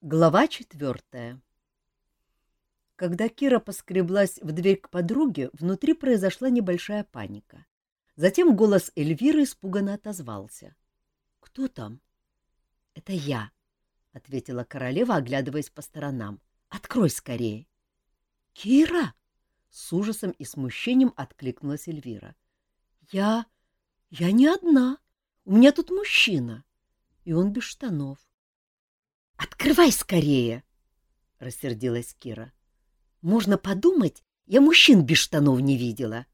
Глава четвертая Когда Кира поскреблась в дверь к подруге, внутри произошла небольшая паника. Затем голос Эльвиры испуганно отозвался. — Кто там? — Это я, — ответила королева, оглядываясь по сторонам. — Открой скорее. — Кира! — с ужасом и смущением откликнулась Эльвира. — Я... я не одна. У меня тут мужчина. И он без штанов. Открывай скорее! — рассердилась Кира. — Можно подумать, я мужчин без штанов не видела.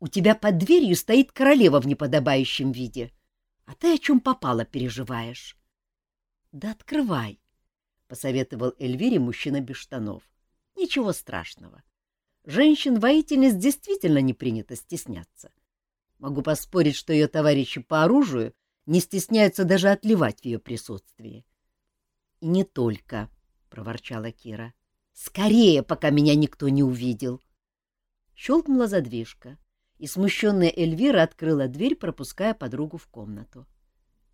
У тебя под дверью стоит королева в неподобающем виде, а ты о чем попало переживаешь. — Да открывай, — посоветовал Эльвире мужчина без штанов. — Ничего страшного. Женщин-воительниц действительно не принято стесняться. Могу поспорить, что ее товарищи по оружию не стесняются даже отливать в ее присутствии. — не только, — проворчала Кира. — Скорее, пока меня никто не увидел. Щелкнула задвижка, и смущенная Эльвира открыла дверь, пропуская подругу в комнату.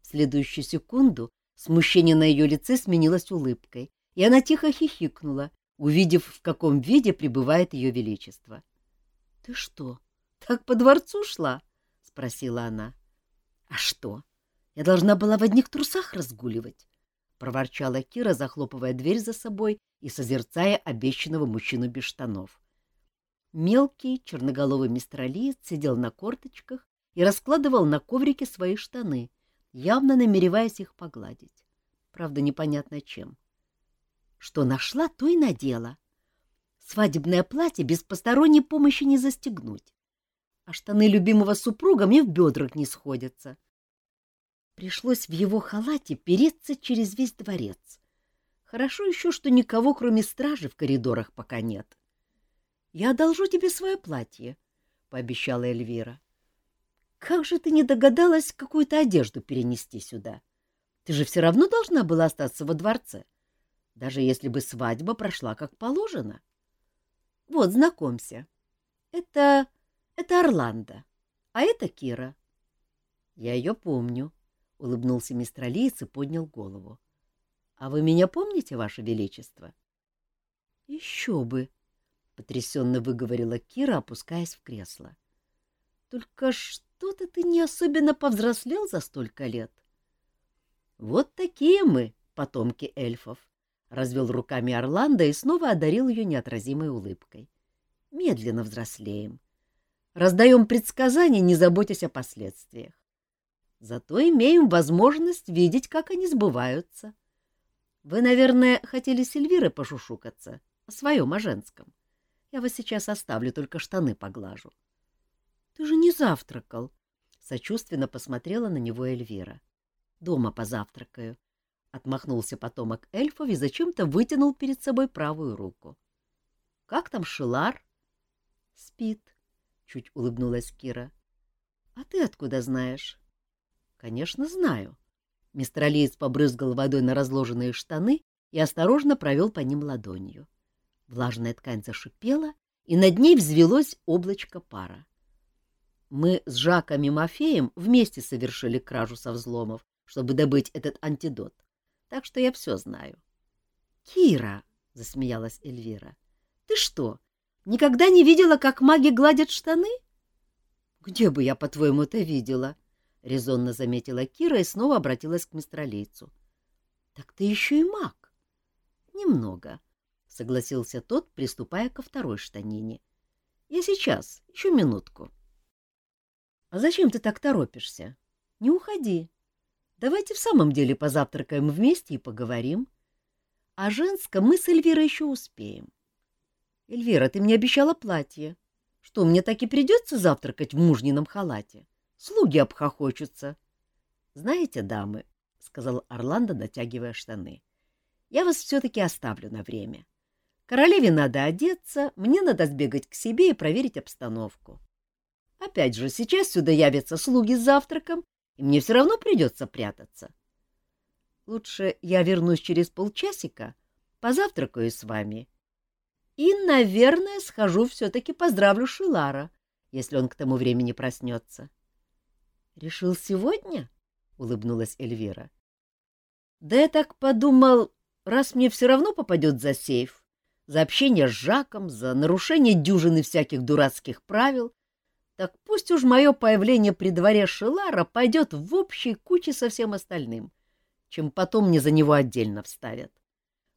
В следующую секунду смущение на ее лице сменилось улыбкой, и она тихо хихикнула, увидев, в каком виде пребывает ее величество. — Ты что, так по дворцу шла? — спросила она. — А что? Я должна была в одних трусах разгуливать. — проворчала Кира, захлопывая дверь за собой и созерцая обещанного мужчину без штанов. Мелкий черноголовый мистралиец сидел на корточках и раскладывал на коврике свои штаны, явно намереваясь их погладить. Правда, непонятно чем. Что нашла, то и надела. Свадебное платье без посторонней помощи не застегнуть. А штаны любимого супруга мне в бедрах не сходятся. Пришлось в его халате переться через весь дворец. Хорошо еще, что никого, кроме стражи, в коридорах пока нет. — Я одолжу тебе свое платье, — пообещала Эльвира. — Как же ты не догадалась какую-то одежду перенести сюда? Ты же все равно должна была остаться во дворце, даже если бы свадьба прошла как положено. Вот, знакомься. Это... это Орландо, а это Кира. Я ее помню, — улыбнулся мистер Алиец и поднял голову. — А вы меня помните, Ваше Величество? — Еще бы! — потрясенно выговорила Кира, опускаясь в кресло. — Только что-то ты не особенно повзрослел за столько лет. — Вот такие мы, потомки эльфов! — развел руками Орландо и снова одарил ее неотразимой улыбкой. — Медленно взрослеем. Раздаем предсказания, не заботясь о последствиях. Зато имеем возможность видеть, как они сбываются. Вы, наверное, хотели с Эльвирой пошушукаться, о своем, о женском. Я вас сейчас оставлю, только штаны поглажу. — Ты же не завтракал, — сочувственно посмотрела на него Эльвира. — Дома позавтракаю, — отмахнулся потомок эльфов и зачем-то вытянул перед собой правую руку. — Как там Шилар? — Спит, — чуть улыбнулась Кира. — А ты откуда знаешь? — Конечно, знаю. Мистер Алиец побрызгал водой на разложенные штаны и осторожно провел по ним ладонью. Влажная ткань зашипела, и над ней взвелось облачко пара. Мы с Жаком и Мафеем вместе совершили кражу со взломов, чтобы добыть этот антидот, так что я все знаю. — Кира, — засмеялась Эльвира, — ты что, никогда не видела, как маги гладят штаны? — Где бы я, по-твоему, это видела? — резонно заметила Кира и снова обратилась к мистралейцу. — Так ты еще и маг. — Немного, — согласился тот, приступая ко второй штанине. — Я сейчас, еще минутку. — А зачем ты так торопишься? Не уходи. Давайте в самом деле позавтракаем вместе и поговорим. А женском мы с Эльвирой еще успеем. — Эльвира, ты мне обещала платье. Что, мне так и придется завтракать в мужнином халате? — Слуги обхохочутся. — Знаете, дамы, — сказал Орландо, натягивая штаны, — я вас все-таки оставлю на время. Королеве надо одеться, мне надо сбегать к себе и проверить обстановку. Опять же, сейчас сюда явятся слуги с завтраком, и мне все равно придется прятаться. Лучше я вернусь через полчасика, позавтракаю с вами и, наверное, схожу все-таки поздравлю Шилара, если он к тому времени проснется. — Решил сегодня? — улыбнулась Эльвира. — Да я так подумал, раз мне все равно попадет за сейф, за общение с Жаком, за нарушение дюжины всяких дурацких правил, так пусть уж мое появление при дворе Шелара пойдет в общей куче со всем остальным, чем потом мне за него отдельно вставят.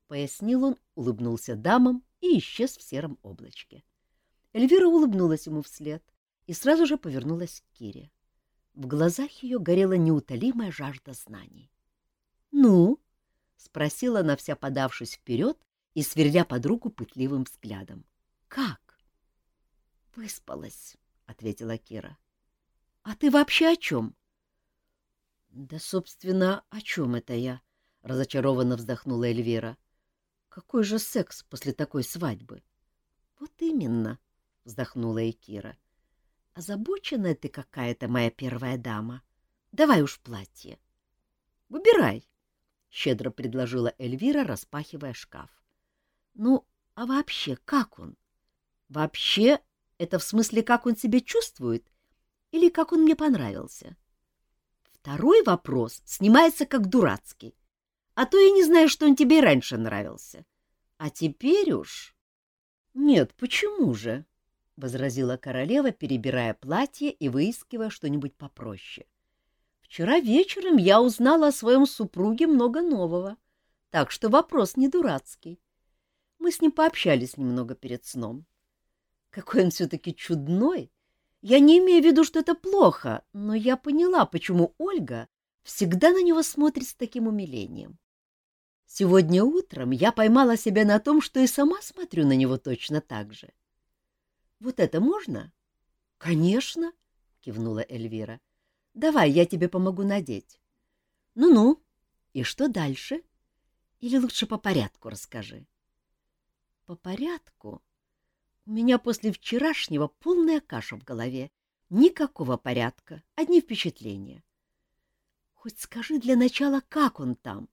Пояснил он, улыбнулся дамам и исчез в сером облачке. Эльвира улыбнулась ему вслед и сразу же повернулась к Кире. В глазах ее горела неутолимая жажда знаний. — Ну? — спросила она, вся подавшись вперед и сверля подругу пытливым взглядом. — Как? — Выспалась, — ответила Кира. — А ты вообще о чем? — Да, собственно, о чем это я? — разочарованно вздохнула Эльвира. — Какой же секс после такой свадьбы? — Вот именно, — вздохнула и Кира. — Озабоченная ты какая-то, моя первая дама. Давай уж платье. — Выбирай, — щедро предложила Эльвира, распахивая шкаф. — Ну, а вообще, как он? — Вообще, это в смысле, как он себя чувствует или как он мне понравился? Второй вопрос снимается как дурацкий. А то я не знаю, что он тебе раньше нравился. А теперь уж... — Нет, почему же? — возразила королева, перебирая платье и выискивая что-нибудь попроще. — Вчера вечером я узнала о своем супруге много нового, так что вопрос не дурацкий. Мы с ним пообщались немного перед сном. Какой он все-таки чудной! Я не имею в виду, что это плохо, но я поняла, почему Ольга всегда на него смотрит с таким умилением. Сегодня утром я поймала себя на том, что и сама смотрю на него точно так же. — Вот это можно? — Конечно, — кивнула Эльвира. Давай, я тебе помогу надеть. Ну-ну, и что дальше? Или лучше по порядку расскажи. По порядку? У меня после вчерашнего полная каша в голове. Никакого порядка, одни впечатления. Хоть скажи для начала, как он там?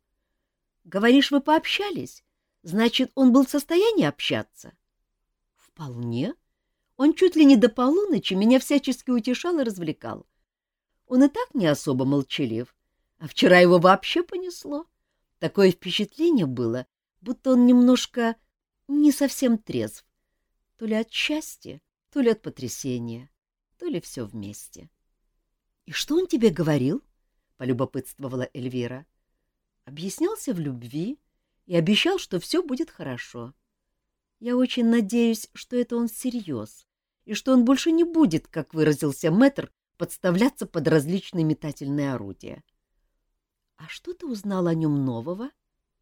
Говоришь, вы пообщались? Значит, он был в состоянии общаться? Вполне. Он чуть ли не до полуночи меня всячески утешал и развлекал. Он и так не особо молчалив, а вчера его вообще понесло. Такое впечатление было, будто он немножко не совсем трезв. То ли от счастья, то ли от потрясения, то ли все вместе. — И что он тебе говорил? — полюбопытствовала Эльвира. Объяснялся в любви и обещал, что все будет хорошо. Я очень надеюсь, что это он всерьез, и что он больше не будет, как выразился мэтр, подставляться под различные метательные орудия. — А что ты узнал о нем нового?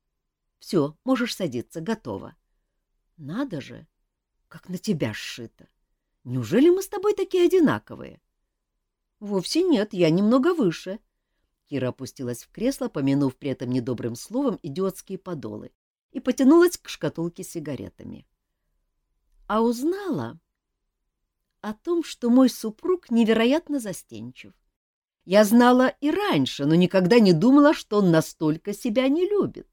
— Все, можешь садиться, готово. — Надо же, как на тебя сшито. Неужели мы с тобой такие одинаковые? — Вовсе нет, я немного выше. Кира опустилась в кресло, помянув при этом недобрым словом идиотские подолы, и потянулась к шкатулке с сигаретами. — А узнала, о том, что мой супруг невероятно застенчив. Я знала и раньше, но никогда не думала, что он настолько себя не любит.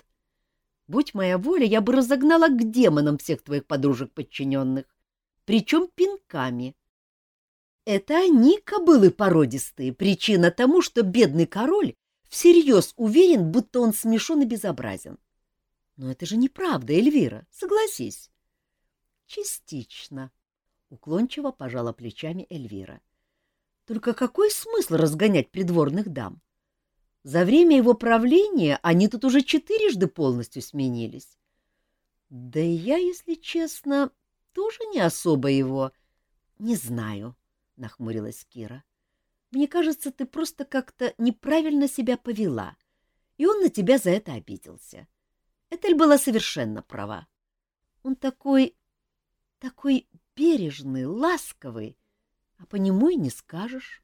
Будь моя воля, я бы разогнала к демонам всех твоих подружек-подчиненных, причем пинками. Это они, кобылы породистые, причина тому, что бедный король всерьез уверен, будто он смешон и безобразен. Но это же неправда, Эльвира, согласись. Частично, Уклончиво пожала плечами Эльвира. Только какой смысл разгонять придворных дам? За время его правления они тут уже четырежды полностью сменились. Да и я, если честно, тоже не особо его... Не знаю, — нахмурилась Кира. Мне кажется, ты просто как-то неправильно себя повела, и он на тебя за это обиделся. Этель была совершенно права. Он такой... такой бережный, ласковый, а по нему и не скажешь.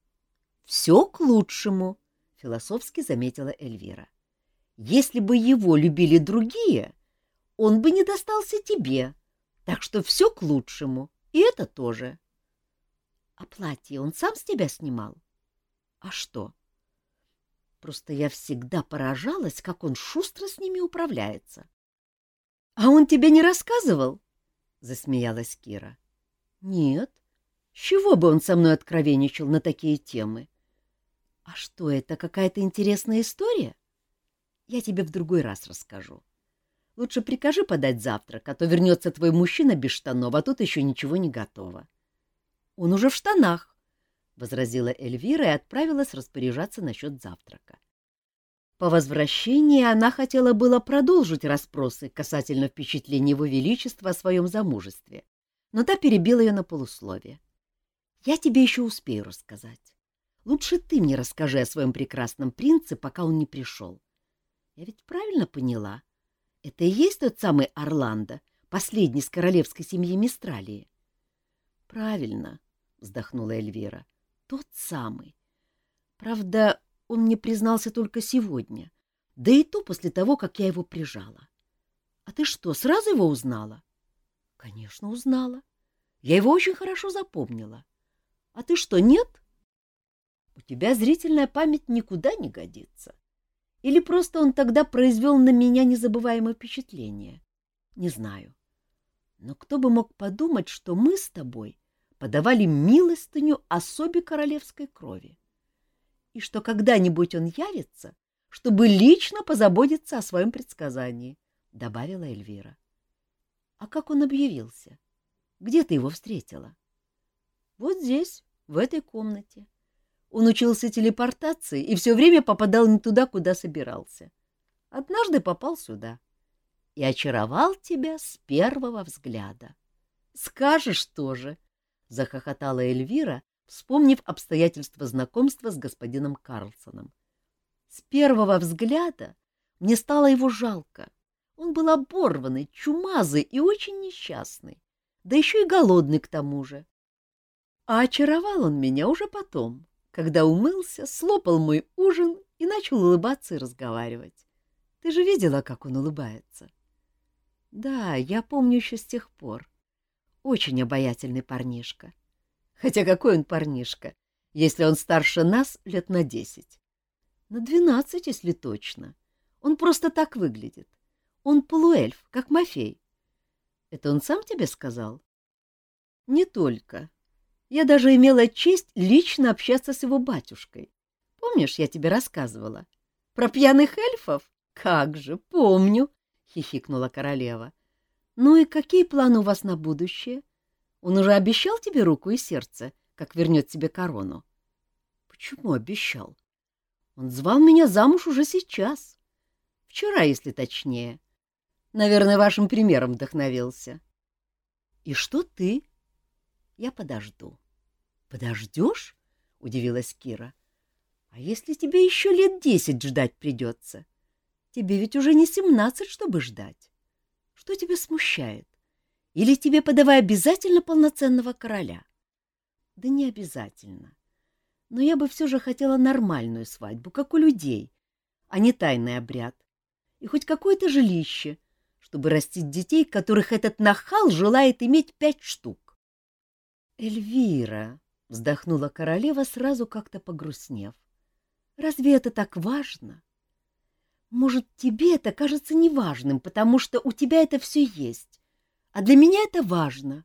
— Все к лучшему, — философски заметила Эльвира. — Если бы его любили другие, он бы не достался тебе, так что все к лучшему, и это тоже. — А платье он сам с тебя снимал? — А что? — Просто я всегда поражалась, как он шустро с ними управляется. — А он тебе не рассказывал? —— засмеялась Кира. — Нет. С чего бы он со мной откровенничал на такие темы? — А что, это какая-то интересная история? Я тебе в другой раз расскажу. Лучше прикажи подать завтрак, а то вернется твой мужчина без штанов, а тут еще ничего не готово. — Он уже в штанах, — возразила Эльвира и отправилась распоряжаться насчет завтрака. По возвращении она хотела было продолжить расспросы касательно впечатлений его величества о своем замужестве, но та перебила ее на полусловие. — Я тебе еще успею рассказать. Лучше ты мне расскажи о своем прекрасном принце, пока он не пришел. Я ведь правильно поняла? Это и есть тот самый Орландо, последний из королевской семьи Мистралии? — Правильно, — вздохнула Эльвира, — тот самый. Правда, он мне признался только сегодня, да и то после того, как я его прижала. А ты что, сразу его узнала? — Конечно, узнала. Я его очень хорошо запомнила. А ты что, нет? У тебя зрительная память никуда не годится. Или просто он тогда произвел на меня незабываемое впечатление? Не знаю. Но кто бы мог подумать, что мы с тобой подавали милостыню особе королевской крови? И что когда-нибудь он явится, чтобы лично позаботиться о своем предсказании, — добавила Эльвира. — А как он объявился? Где ты его встретила? — Вот здесь, в этой комнате. — он учился телепортации и все время попадал не туда, куда собирался. Однажды попал сюда и очаровал тебя с первого взгляда. — Скажешь тоже, — захохотала Эльвира, вспомнив обстоятельства знакомства с господином Карлсоном. С первого взгляда мне стало его жалко. Он был оборванный, чумазый и очень несчастный, да еще и голодный к тому же. А очаровал он меня уже потом, когда умылся, слопал мой ужин и начал улыбаться и разговаривать. Ты же видела, как он улыбается? Да, я помню еще с тех пор. Очень обаятельный парнишка. Хотя какой он парнишка, если он старше нас лет на десять? На двенадцать, если точно. Он просто так выглядит. Он полуэльф, как Мафей. Это он сам тебе сказал? Не только. Я даже имела честь лично общаться с его батюшкой. Помнишь, я тебе рассказывала? Про пьяных эльфов? Как же, помню, — хихикнула королева. Ну и какие планы у вас на будущее? Он уже обещал тебе руку и сердце, как вернет тебе корону? Почему обещал? Он звал меня замуж уже сейчас. Вчера, если точнее. Наверное, вашим примером вдохновился. И что ты? Я подожду. Подождешь? — удивилась Кира. — А если тебе еще лет десять ждать придется? Тебе ведь уже не семнадцать, чтобы ждать. Что тебя смущает? Или тебе подавай обязательно полноценного короля? Да не обязательно. Но я бы все же хотела нормальную свадьбу, как у людей, а не тайный обряд. И хоть какое-то жилище, чтобы растить детей, которых этот нахал желает иметь пять штук. Эльвира, Вздохнула королева, сразу как-то погрустнев. Разве это так важно? Может, тебе это кажется неважным, потому что у тебя это все есть, а для меня это важно.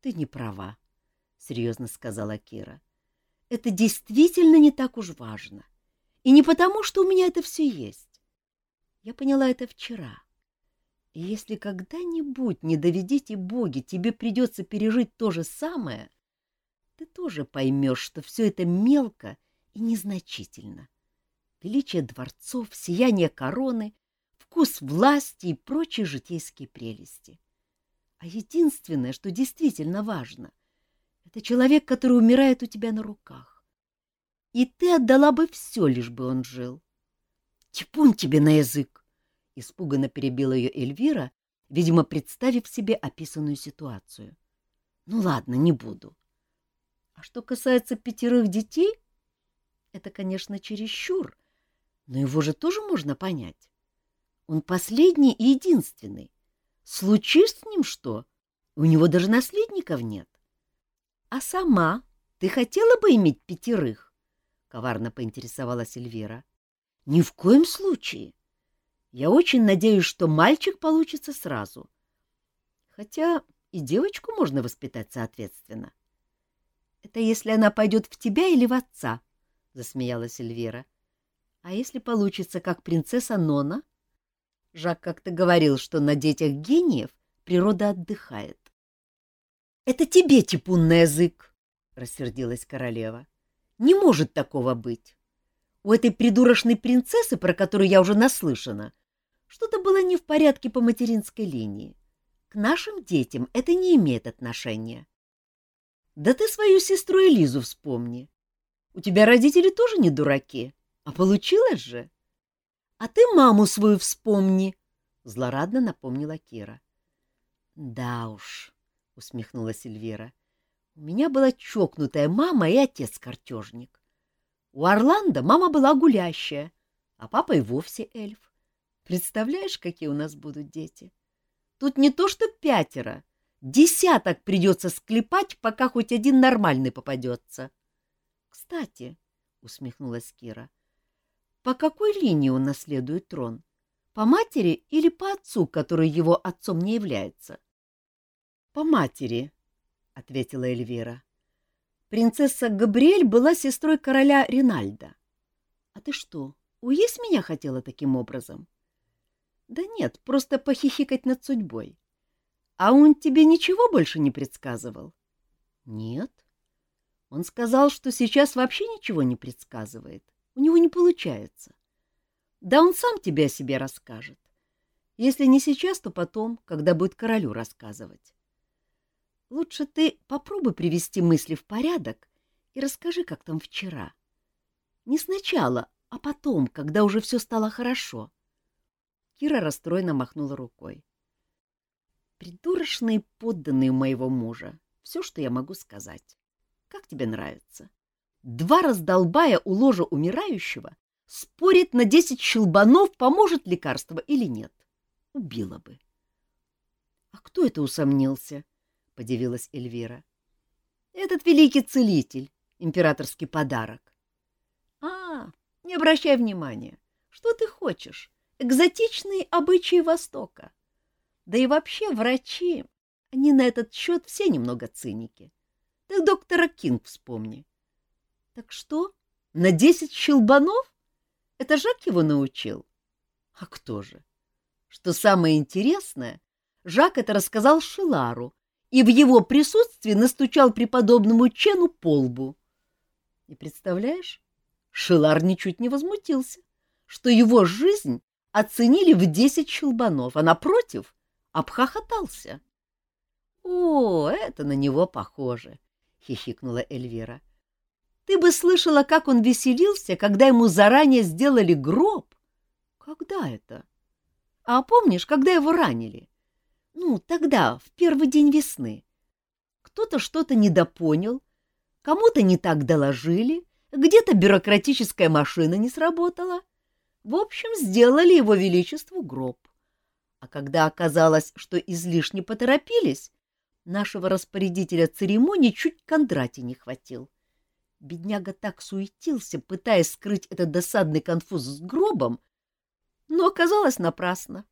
Ты не права, — серьезно сказала Кира. Это действительно не так уж важно. И не потому, что у меня это все есть. Я поняла это вчера. И если когда-нибудь, не доведите боги, тебе придется пережить то же самое, ты тоже поймешь, что все это мелко и незначительно. Величие дворцов, сияние короны, вкус власти и прочие житейские прелести. А единственное, что действительно важно, это человек, который умирает у тебя на руках. И ты отдала бы все, лишь бы он жил. Типун тебе на язык! Испуганно перебила ее Эльвира, видимо, представив себе описанную ситуацию. Ну ладно, не буду. А что касается пятерых детей, это, конечно, чересчур, но его же тоже можно понять. Он последний и единственный. Случись с ним что, у него даже наследников нет. А сама ты хотела бы иметь пятерых? — коварно поинтересовалась Эльвира. — Ни в коем случае. Я очень надеюсь, что мальчик получится сразу. Хотя и девочку можно воспитать соответственно. — это если она пойдет в тебя или в отца, — засмеялась Эльвира. — А если получится, как принцесса Нона? Жак как-то говорил, что на детях гениев природа отдыхает. — Это тебе, типун на язык! — рассердилась королева. — Не может такого быть. У этой придурочной принцессы, про которую я уже наслышана, что-то было не в порядке по материнской линии. К нашим детям это не имеет отношения. Да ты свою сестру Элизу вспомни. У тебя родители тоже не дураки, а получилось же. — А ты маму свою вспомни, — злорадно напомнила Кира. — Да уж, — усмехнулась Эльвира, — у меня была чокнутая мама и отец-картежник. У Орландо мама была гулящая, а папа и вовсе эльф. Представляешь, какие у нас будут дети? Тут не то что пятеро, десяток придется склепать, пока хоть один нормальный попадется. — Кстати, — усмехнулась Кира, — по какой линии он наследует трон? По матери или по отцу, который его отцом не является? — По матери, — ответила Эльвира. Принцесса Габриэль была сестрой короля Ринальда. — А ты что, уесть меня хотела таким образом? — Да нет, просто похихикать над судьбой. А он тебе ничего больше не предсказывал? — Нет. Он сказал, что сейчас вообще ничего не предсказывает. У него не получается. Да он сам тебе о себе расскажет. Если не сейчас, то потом, когда будет королю рассказывать. Лучше ты попробуй привести мысли в порядок и расскажи, как там вчера. Не сначала, а потом, когда уже все стало хорошо. Кира расстроенно махнула рукой. Придурочные подданные моего мужа. Все, что я могу сказать. Как тебе нравится? Два раздолбая у ложа умирающего спорит на десять щелбанов, поможет лекарство или нет. Убила бы. — А кто это усомнился? — подивилась Эльвира. — Этот великий целитель, императорский подарок. — А, не обращай внимания. Что ты хочешь? Экзотичные обычаи Востока. Да и вообще врачи, они на этот счет все немного циники. Ты доктора Кинг вспомни. — так что, на десять щелбанов? Это Жак его научил? А кто же? Что самое интересное, Жак это рассказал Шилару и в его присутствии настучал преподобному Чену по лбу. И представляешь, Шилар ничуть не возмутился, что его жизнь оценили в десять щелбанов, а напротив обхохотался. — О, это на него похоже, — хихикнула Эльвира. Ты бы слышала, как он веселился, когда ему заранее сделали гроб. Когда это? А помнишь, когда его ранили? Ну, тогда, в первый день весны. Кто-то что-то недопонял, кому-то не так доложили, где-то бюрократическая машина не сработала. В общем, сделали его величеству гроб. А когда оказалось, что излишне поторопились, нашего распорядителя церемонии чуть Кондрати не хватил. Бедняга так суетился, пытаясь скрыть этот досадный конфуз с гробом, но оказалось напрасно.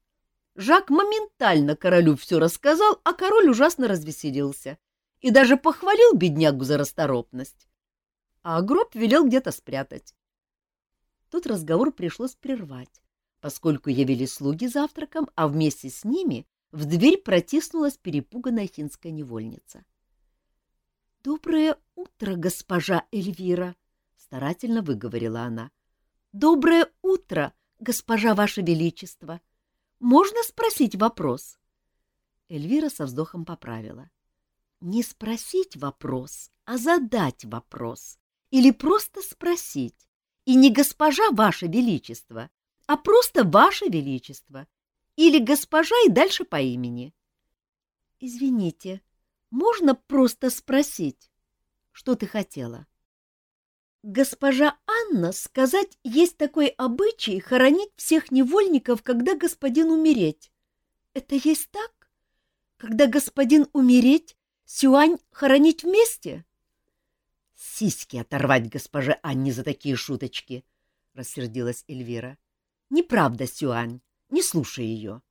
Жак моментально королю все рассказал, а король ужасно развеселился и даже похвалил беднягу за расторопность. А гроб велел где-то спрятать. Тут разговор пришлось прервать, поскольку явили слуги завтраком, а вместе с ними в дверь протиснулась перепуганная финская невольница. — Доброе утро, госпожа Эльвира! — старательно выговорила она. — Доброе утро, госпожа ваше величество! Можно спросить вопрос? Эльвира со вздохом поправила. — Не спросить вопрос, а задать вопрос. Или просто спросить. И не госпожа ваше величество, а просто ваше величество. Или госпожа и дальше по имени. — Извините, — можно просто спросить, что ты хотела? Госпожа Анна сказать, есть такой обычай хоронить всех невольников, когда господин умереть. Это есть так? Когда господин умереть, Сюань хоронить вместе? Сиськи оторвать госпоже Анне за такие шуточки, — рассердилась Эльвира. Неправда, Сюань, не слушай ее.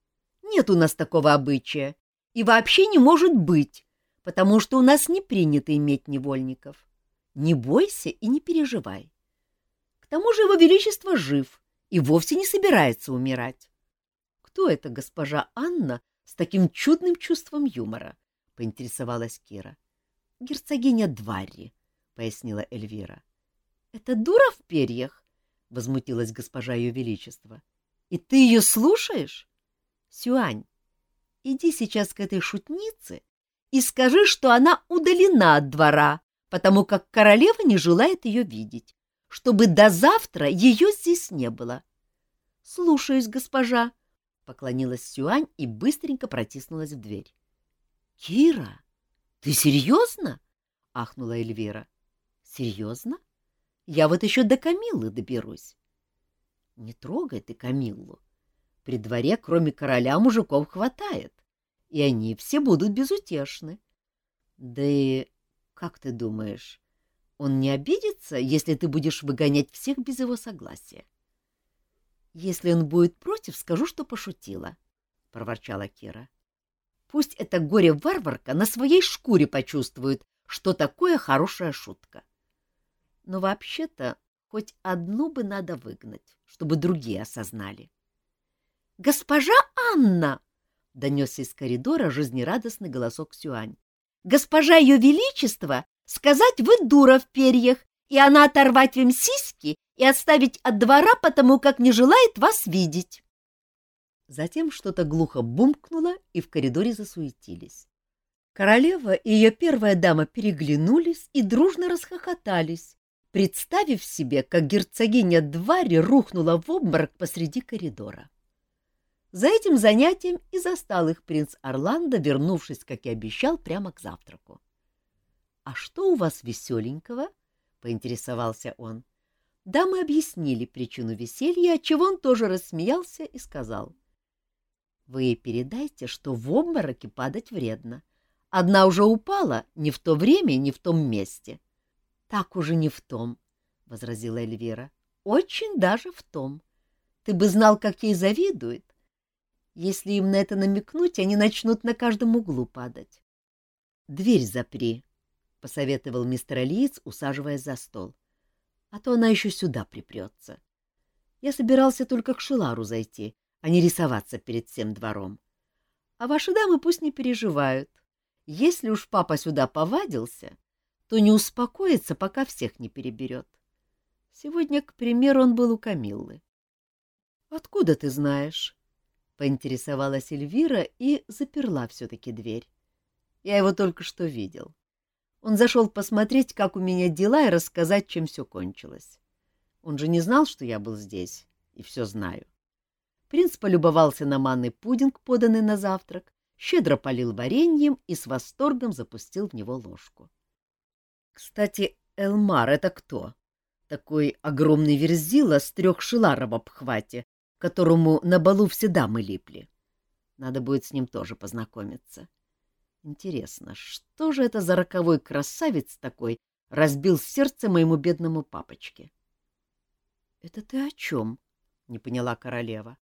Нет у нас такого обычая, и вообще не может быть, потому что у нас не принято иметь невольников. Не бойся и не переживай. К тому же его величество жив и вовсе не собирается умирать. — кто эта госпожа Анна с таким чудным чувством юмора? — поинтересовалась Кира. — Герцогиня Дварри, — пояснила Эльвира. — Это дура в перьях? — возмутилась госпожа Ее Величества. — И ты ее слушаешь? — Сюань, иди сейчас к этой шутнице и скажи, что она удалена от двора, потому как королева не желает ее видеть, чтобы до завтра ее здесь не было. — Слушаюсь, госпожа, — поклонилась Сюань и быстренько протиснулась в дверь. — Кира, ты серьезно? — ахнула Эльвира. — Серьезно? Я вот еще до Камиллы доберусь. — Не трогай ты Камиллу. При дворе, кроме короля, мужиков хватает, и они все будут безутешны. Да и, как ты думаешь, он не обидится, если ты будешь выгонять всех без его согласия? — Если он будет против, скажу, что пошутила, — проворчала Кира. — Пусть эта горе-варварка на своей шкуре почувствует, что такое хорошая шутка. Но вообще-то хоть одну бы надо выгнать, чтобы другие осознали. — Госпожа Анна! — донесся из коридора жизнерадостный голосок Сюань. — Госпожа Ее Величество, сказать вы дура в перьях, и она оторвать вам сиськи и отставить от двора, потому как не желает вас видеть. Затем что-то глухо бумкнуло, и в коридоре засуетились. Королева и ее первая дама переглянулись и дружно расхохотались, представив себе, как герцогиня Двари рухнула в обморок посреди коридора. За этим занятием и застал их принц Орландо, вернувшись, как и обещал, прямо к завтраку. — А что у вас веселенького? — поинтересовался он. Дамы объяснили причину веселья, отчего он тоже рассмеялся и сказал. — Вы передайте, что в обмороке падать вредно. Одна уже упала не в то время, не в том месте. — Так уже не в том, — возразила Эльвира. — Очень даже в том. Ты бы знал, как ей завидует. Если им на это намекнуть, они начнут на каждом углу падать. — Дверь запри, — посоветовал мистер Алиец, усаживаясь за стол. — А то она еще сюда припрется. Я собирался только к Шилару зайти, а не рисоваться перед всем двором. А ваши дамы пусть не переживают. Если уж папа сюда повадился, то не успокоится, пока всех не переберет. Сегодня, к примеру, он был у Камиллы. — Откуда ты знаешь? — поинтересовалась Эльвира и заперла все-таки дверь. Я его только что видел. Он зашел посмотреть, как у меня дела, и рассказать, чем все кончилось. Он же не знал, что я был здесь, и все знаю. Принц полюбовался на манный пудинг, поданный на завтрак, щедро полил вареньем и с восторгом запустил в него ложку. — Кстати, Элмар — это кто? Такой огромный верзила с трех шиларов в обхвате, которому на балу все дамы липли. Надо будет с ним тоже познакомиться. Интересно, что же это за роковой красавец такой разбил сердце моему бедному папочке? — Это ты о чем? — не поняла королева.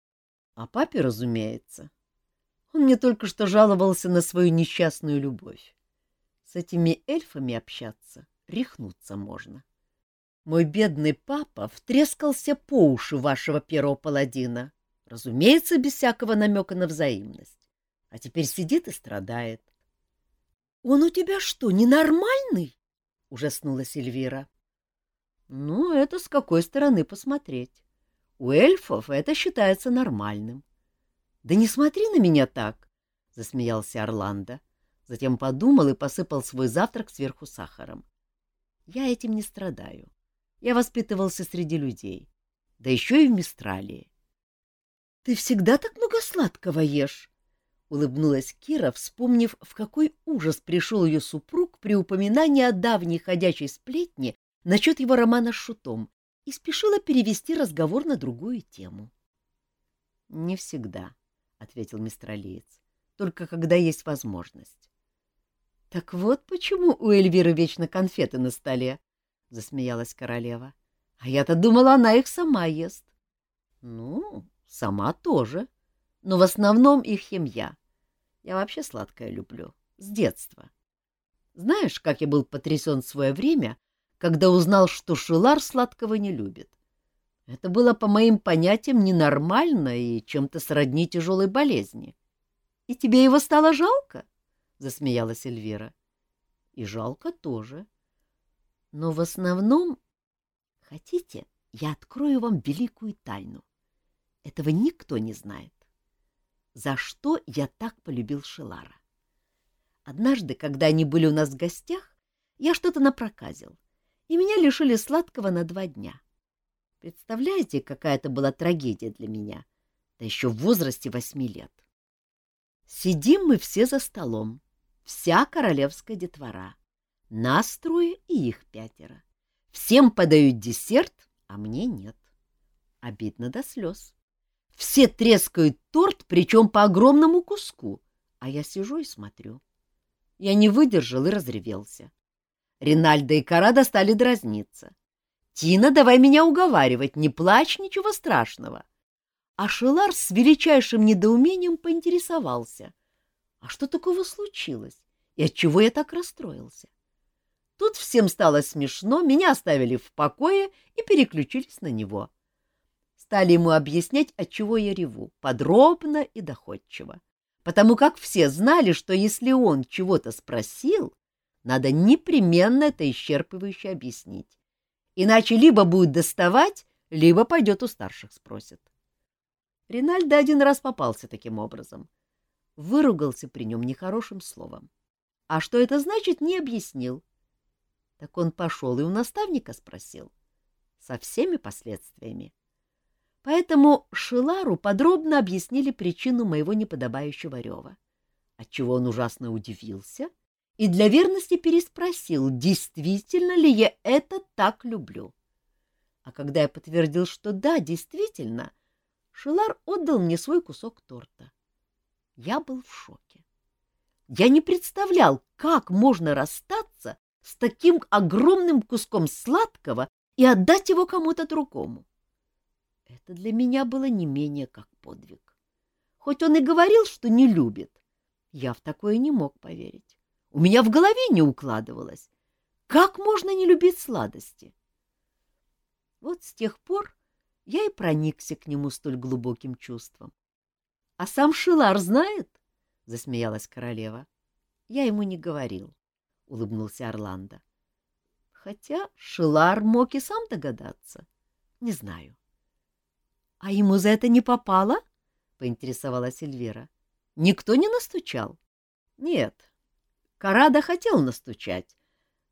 — О папе, разумеется. Он мне только что жаловался на свою несчастную любовь. С этими эльфами общаться рехнуться можно. — мой бедный папа втрескался по уши вашего первого паладина, разумеется, без всякого намека на взаимность. А теперь сидит и страдает. — Он у тебя что, ненормальный? — ужаснулась Эльвира. — Ну, это с какой стороны посмотреть. У эльфов это считается нормальным. — Да не смотри на меня так! — засмеялся Орландо. Затем подумал и посыпал свой завтрак сверху сахаром. — Я этим не страдаю. Я воспитывался среди людей, да еще и в Мистралии. — Ты всегда так много сладкого ешь? — улыбнулась Кира, вспомнив, в какой ужас пришел ее супруг при упоминании о давней ходячей сплетне насчет его романа с Шутом, и спешила перевести разговор на другую тему. — Не всегда, — ответил мистралиец, — только когда есть возможность. — Так вот почему у Эльвиры вечно конфеты на столе, — засмеялась королева. — А я-то думала, она их сама ест. — Ну, сама тоже. Но в основном их ем я. Я вообще сладкое люблю. С детства. Знаешь, как я был потрясен в свое время, когда узнал, что Шилар сладкого не любит? Это было, по моим понятиям, ненормально и чем-то сродни тяжелой болезни. — И тебе его стало жалко? — засмеялась Эльвира. — И жалко тоже. Но в основном... Хотите, я открою вам великую тайну. Этого никто не знает. За что я так полюбил Шелара? Однажды, когда они были у нас в гостях, я что-то напроказил, и меня лишили сладкого на два дня. Представляете, какая это была трагедия для меня, да еще в возрасте восьми лет. Сидим мы все за столом, вся королевская детвора, нас трое и их пятеро. Всем подают десерт, а мне нет. Обидно до слез. Все трескают торт, причем по огромному куску, а я сижу и смотрю. Я не выдержал и разревелся. Ринальдо и Карада стали дразниться. «Тина, давай меня уговаривать, не плачь, ничего страшного». А Шелар с величайшим недоумением поинтересовался. «А что такого случилось? И отчего я так расстроился?» Тут всем стало смешно, меня оставили в покое и переключились на него. Стали ему объяснять, отчего я реву, подробно и доходчиво, потому как все знали, что если он чего-то спросил, надо непременно это исчерпывающе объяснить. Иначе либо будет доставать, либо пойдет у старших спросит. Ринальдо один раз попался таким образом. Выругался при нем нехорошим словом. А что это значит, не объяснил. Так он пошел и у наставника спросил. Со всеми последствиями. Поэтому Шилару подробно объяснили причину моего неподобающего рева, отчего он ужасно удивился и для верности переспросил, действительно ли я это так люблю. А когда я подтвердил, что да, действительно, Шилар отдал мне свой кусок торта. Я был в шоке. Я не представлял, как можно расстаться с таким огромным куском сладкого и отдать его кому-то другому. Это для меня было не менее как подвиг. Хоть он и говорил, что не любит, я в такое не мог поверить. У меня в голове не укладывалось. Как можно не любить сладости? Вот с тех пор я и проникся к нему столь глубоким чувством. — А сам Шилар знает? — засмеялась королева. — Я ему не говорил, — улыбнулся Орландо. — Хотя Шилар мог и сам догадаться. Не знаю. — А ему за это не попало? — поинтересовалась Эльвира. — Никто не настучал? — Нет. Карада хотел настучать,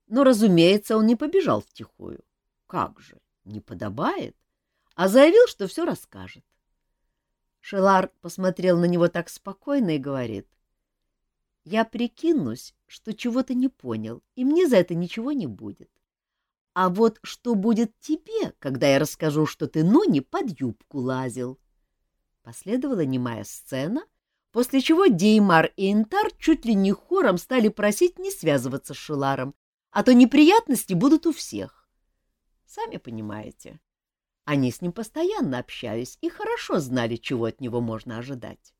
но, разумеется, он не побежал втихую. Как же, не подобает, а заявил, что все расскажет. Шелар посмотрел на него так спокойно и говорит. — Я прикинусь, что чего-то не понял, и мне за это ничего не будет. А вот что будет тебе, когда я расскажу, что ты Нони под юбку лазил? Последовала немая сцена, после чего Деймар и Интар чуть ли не хором стали просить не связываться с Шиларом, а то неприятности будут у всех. Сами понимаете, они с ним постоянно общались и хорошо знали, чего от него можно ожидать.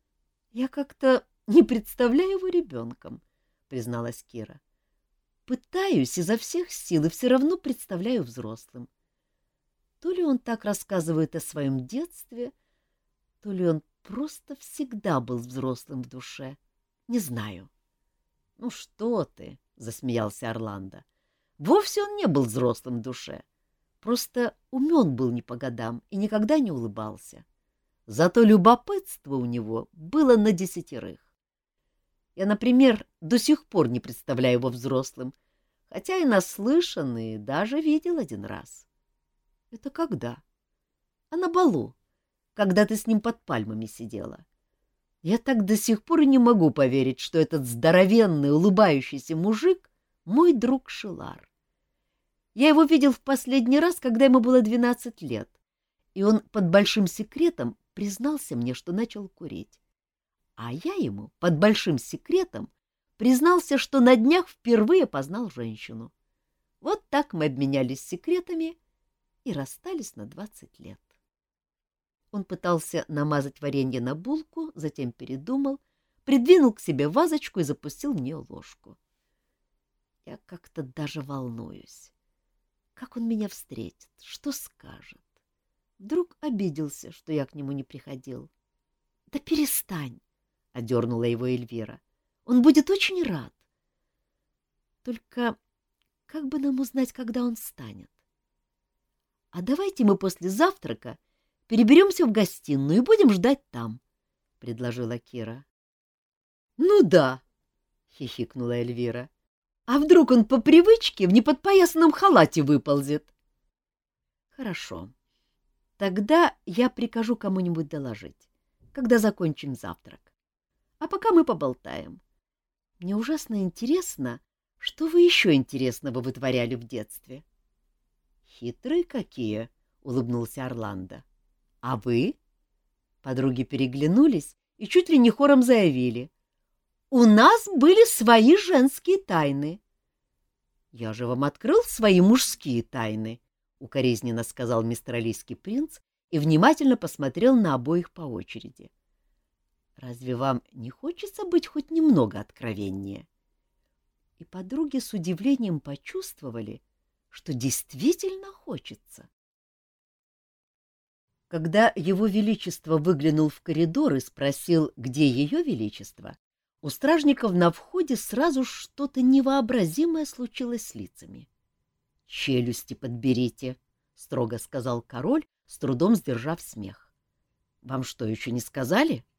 — Я как-то не представляю его ребенком, — призналась Кира. — Пытаюсь изо всех сил и все равно представляю взрослым. То ли он так рассказывает о своем детстве, то ли он просто всегда был взрослым в душе. Не знаю. — Ну что ты, — засмеялся Орландо. — Вовсе он не был взрослым в душе. Просто умен был не по годам и никогда не улыбался. Зато любопытство у него было на десятерых. Я, например, до сих пор не представляю его взрослым, хотя и наслышан, и даже видел один раз. — Это когда? — А на балу, когда ты с ним под пальмами сидела. Я так до сих пор и не могу поверить, что этот здоровенный, улыбающийся мужик — мой друг Шилар. Я его видел в последний раз, когда ему было двенадцать лет, и он под большим секретом признался мне, что начал курить а я ему под большим секретом признался, что на днях впервые познал женщину. Вот так мы обменялись секретами и расстались на двадцать лет. Он пытался намазать варенье на булку, затем передумал, придвинул к себе вазочку и запустил в нее ложку. Я как-то даже волнуюсь. Как он меня встретит? Что скажет? Вдруг обиделся, что я к нему не приходил. — Да перестань, — одернула его Эльвира. — Он будет очень рад. Только как бы нам узнать, когда он встанет? А давайте мы после завтрака переберемся в гостиную и будем ждать там, — предложила Кира. — Ну да, — хихикнула Эльвира. — А вдруг он по привычке в неподпоясанном халате выползет? — Хорошо. Тогда я прикажу кому-нибудь доложить, когда закончим завтрак. А пока мы поболтаем. Мне ужасно интересно, что вы еще интересного вытворяли в детстве. Хитрые какие, — улыбнулся Орландо. — А вы? Подруги переглянулись и чуть ли не хором заявили. — У нас были свои женские тайны. — Я же вам открыл свои мужские тайны, — укоризненно сказал мистралийский принц и внимательно посмотрел на обоих по очереди. — Разве вам не хочется быть хоть немного откровеннее? И подруги с удивлением почувствовали, что действительно хочется. Когда его величество выглянул в коридор и спросил, где ее величество, у стражников на входе сразу что-то невообразимое случилось с лицами. — Челюсти подберите, — строго сказал король, с трудом сдержав смех. — Вам что, еще не сказали? —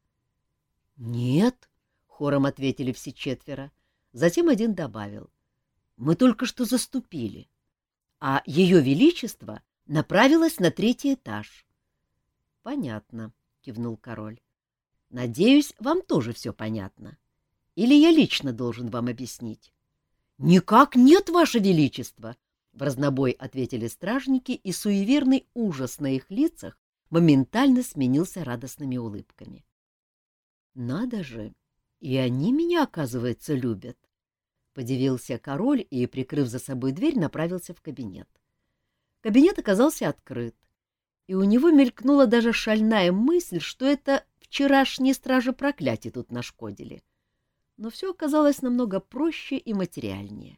Нет, — хором ответили все четверо. Затем один добавил. — Мы только что заступили а Ее Величество направилось на третий этаж. — Понятно, — кивнул король. — Надеюсь, вам тоже все понятно. Или я лично должен вам объяснить? — Никак нет, Ваше Величество! — в разнобой ответили стражники, и суеверный ужас на их лицах моментально сменился радостными улыбками. — Надо же! И они меня, оказывается, любят. — подивился король и, прикрыв за собой дверь, направился в кабинет. Кабинет оказался открыт, и у него мелькнула даже шальная мысль, что это вчерашние стражи проклятий тут нашкодили. Но все оказалось намного проще и материальнее.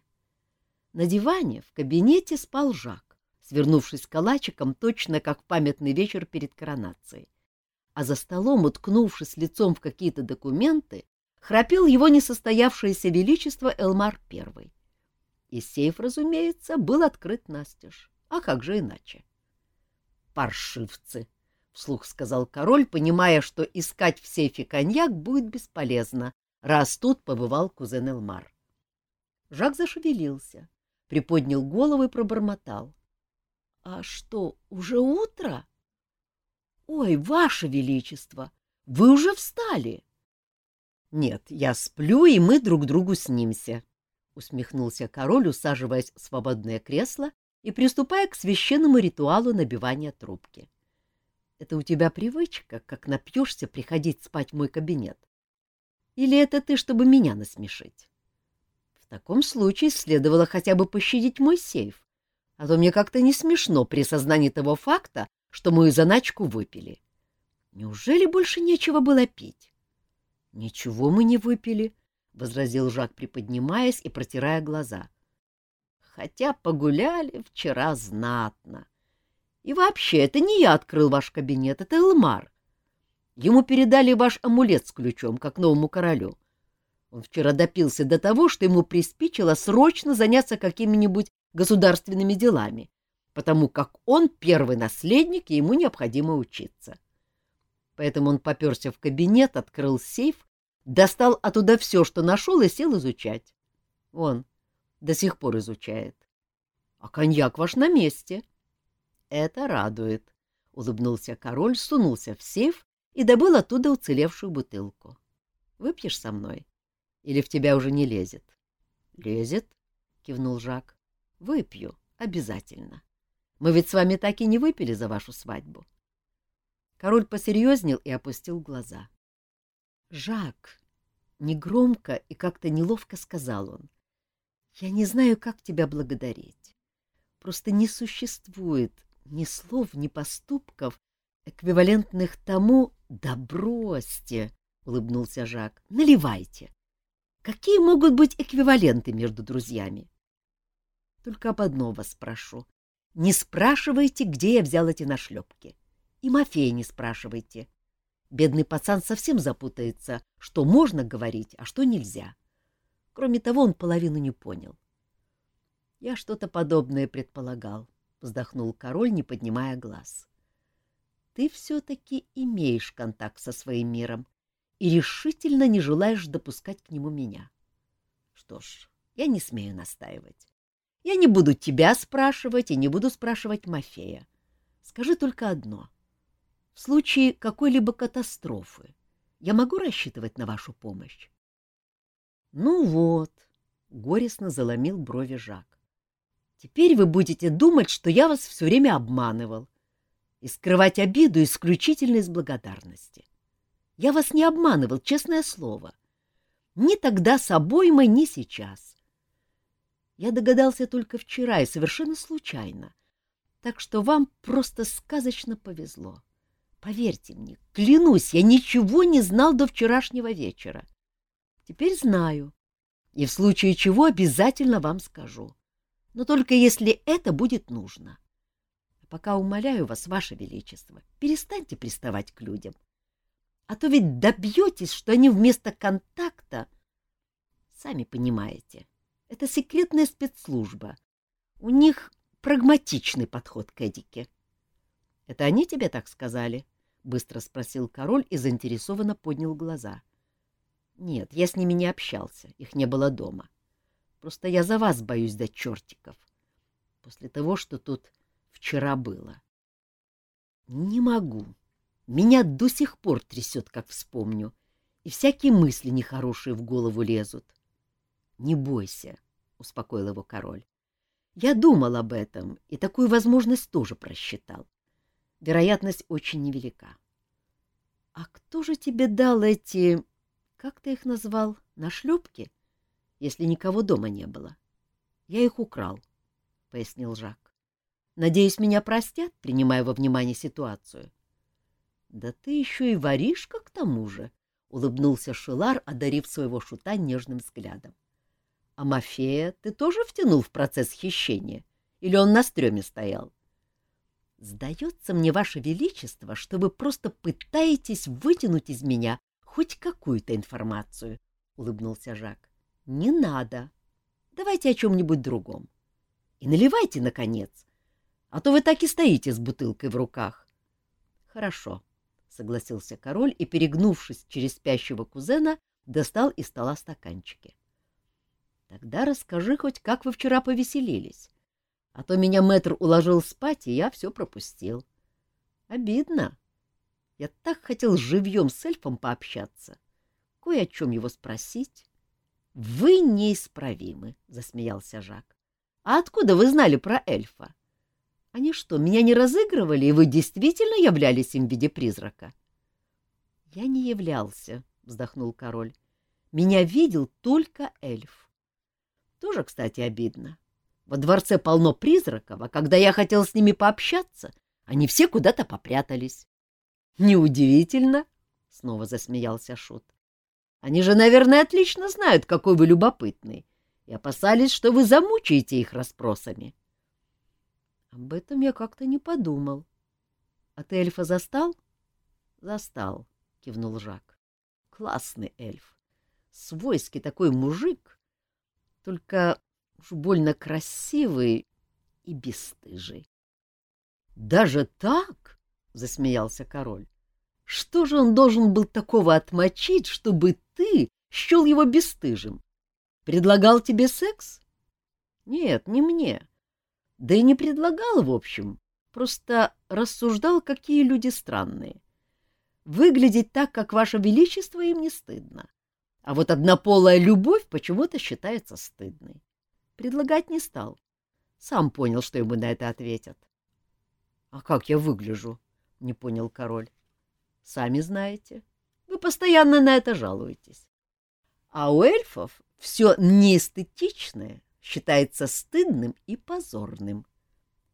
На диване в кабинете спал Жак, свернувшись калачиком точно как в памятный вечер перед коронацией. А за столом, уткнувшись лицом в какие-то документы, храпел его несостоявшееся величество Элмар I. И сейф, разумеется, был открыт настежь. А как же иначе? «Паршивцы!» — вслух сказал король, понимая, что искать в сейфе коньяк будет бесполезно, раз тут побывал кузен Элмар. Жак зашевелился, приподнял голову и пробормотал. — А что, уже утро? — Ой, ваше величество, вы уже встали! — нет, я сплю, и мы друг другу снимся, — усмехнулся король, усаживаясь в свободное кресло и приступая к священному ритуалу набивания трубки. — Это у тебя привычка, как напьешься, приходить спать в мой кабинет? Или это ты, чтобы меня насмешить? В таком случае следовало хотя бы пощадить мой сейф, а то мне как-то не смешно при сознании того факта, что мою заначку выпили. Неужели больше нечего было пить? — Ничего мы не выпили, — возразил Жак, приподнимаясь и протирая глаза. — Хотя погуляли вчера знатно. И вообще, это не я открыл ваш кабинет, это Элмар. Ему передали ваш амулет с ключом, как новому королю. Он вчера допился до того, что ему приспичило срочно заняться какими-нибудь государственными делами, потому как он первый наследник, и ему необходимо учиться. Поэтому он поперся в кабинет, открыл сейф, достал оттуда все, что нашел, и сел изучать. Он до сих пор изучает. А коньяк ваш на месте. Это радует, — улыбнулся король, сунулся в сейф и добыл оттуда уцелевшую бутылку. Выпьешь со мной? Или в тебя уже не лезет? — Лезет, — кивнул Жак. — Выпью, обязательно. Мы ведь с вами так и не выпили за вашу свадьбу. Король посерьезнел и опустил глаза. — Жак, — негромко и как-то неловко сказал он, — я не знаю, как тебя благодарить. Просто не существует ни слов, ни поступков, эквивалентных тому «да бросьте», — улыбнулся Жак, — «наливайте». Какие могут быть эквиваленты между друзьями? Только об одном вас спрошу. Не спрашивайте, где я взял эти нашлепки. И Мафея не спрашивайте. Бедный пацан совсем запутается, что можно говорить, а что нельзя. Кроме того, он половину не понял. — Я что-то подобное предполагал, — вздохнул король, не поднимая глаз. — Ты все-таки имеешь контакт со своим миром и решительно не желаешь допускать к нему меня. Что ж, я не смею настаивать. Я не буду тебя спрашивать и не буду спрашивать Мафея. Скажи только одно. В случае какой-либо катастрофы я могу рассчитывать на вашу помощь? — Ну вот, — горестно заломил брови Жак. — Теперь вы будете думать, что я вас все время обманывал, и скрывать обиду исключительно из благодарности. Я вас не обманывал, честное слово. Ни тогда с обоймой, ни сейчас. Я догадался только вчера и совершенно случайно. Так что вам просто сказочно повезло. Поверьте мне, клянусь, я ничего не знал до вчерашнего вечера. Теперь знаю, и в случае чего обязательно вам скажу. Но только если это будет нужно. А пока умоляю вас, ваше величество, перестаньте приставать к людям. А то ведь добьетесь, что они вместо контакта... Сами понимаете, это секретная спецслужба. У них прагматичный подход к Эдике. — Это они тебе так сказали? — быстро спросил король и заинтересованно поднял глаза. — Нет, я с ними не общался, их не было дома. Просто я за вас боюсь до чертиков. После того, что тут вчера было. — Не могу. Меня до сих пор трясет, как вспомню, и всякие мысли нехорошие в голову лезут. Не бойся, — успокоил его король. Я думал об этом и такую возможность тоже просчитал. Вероятность очень невелика. А кто же тебе дал эти... Как ты их назвал? Нашлепки? Если никого дома не было. Я их украл, — пояснил Жак. Надеюсь, меня простят, принимая во внимание ситуацию. — Да ты еще и воришка к тому же, — улыбнулся Шилар, одарив своего шута нежным взглядом. А Мафея ты тоже втянул в процесс хищения? Или он на стреме стоял? — Сдается мне, Ваше Величество, что вы просто пытаетесь вытянуть из меня хоть какую-то информацию, — улыбнулся Жак. — Не надо. Давайте о чем-нибудь другом. И наливайте, наконец, а то вы так и стоите с бутылкой в руках. — Хорошо, — согласился король и, перегнувшись через спящего кузена, достал из стола стаканчики. — Тогда расскажи хоть, как вы вчера повеселились. А то меня мэтр уложил спать, и я все пропустил. Обидно. Я так хотел живьем с эльфом пообщаться, кое о чем его спросить. — Вы неисправимы, — засмеялся Жак. — А откуда вы знали про эльфа? Они что, меня не разыгрывали, и вы действительно являлись им в виде призрака? — Я не являлся, — вздохнул король. — Меня видел только эльф. Тоже, кстати, обидно. Во дворце полно призраков, а когда я хотел с ними пообщаться, они все куда-то попрятались. — Неудивительно, — снова засмеялся Шут. — Они же, наверное, отлично знают, какой вы любопытный, и опасались, что вы замучаете их расспросами. — Об этом я как-то не подумал. — А ты эльфа застал? — Застал, — кивнул Жак. — Классный эльф. Свойский такой мужик, только уж больно красивый и бесстыжий. — Даже так? — засмеялся король. — Что же он должен был такого отмочить, чтобы ты счел его бесстыжим? Предлагал тебе секс? — Нет, не мне. Да и не предлагал, в общем. Просто рассуждал, какие люди странные. Выглядеть так, как ваше величество, им не стыдно. А вот однополая любовь почему-то считается стыдной. Предлагать не стал. Сам понял, что ему на это ответят. — А как я выгляжу? — не понял король. — Сами знаете. Вы постоянно на это жалуетесь. А у эльфов все неэстетичное считается стыдным и позорным.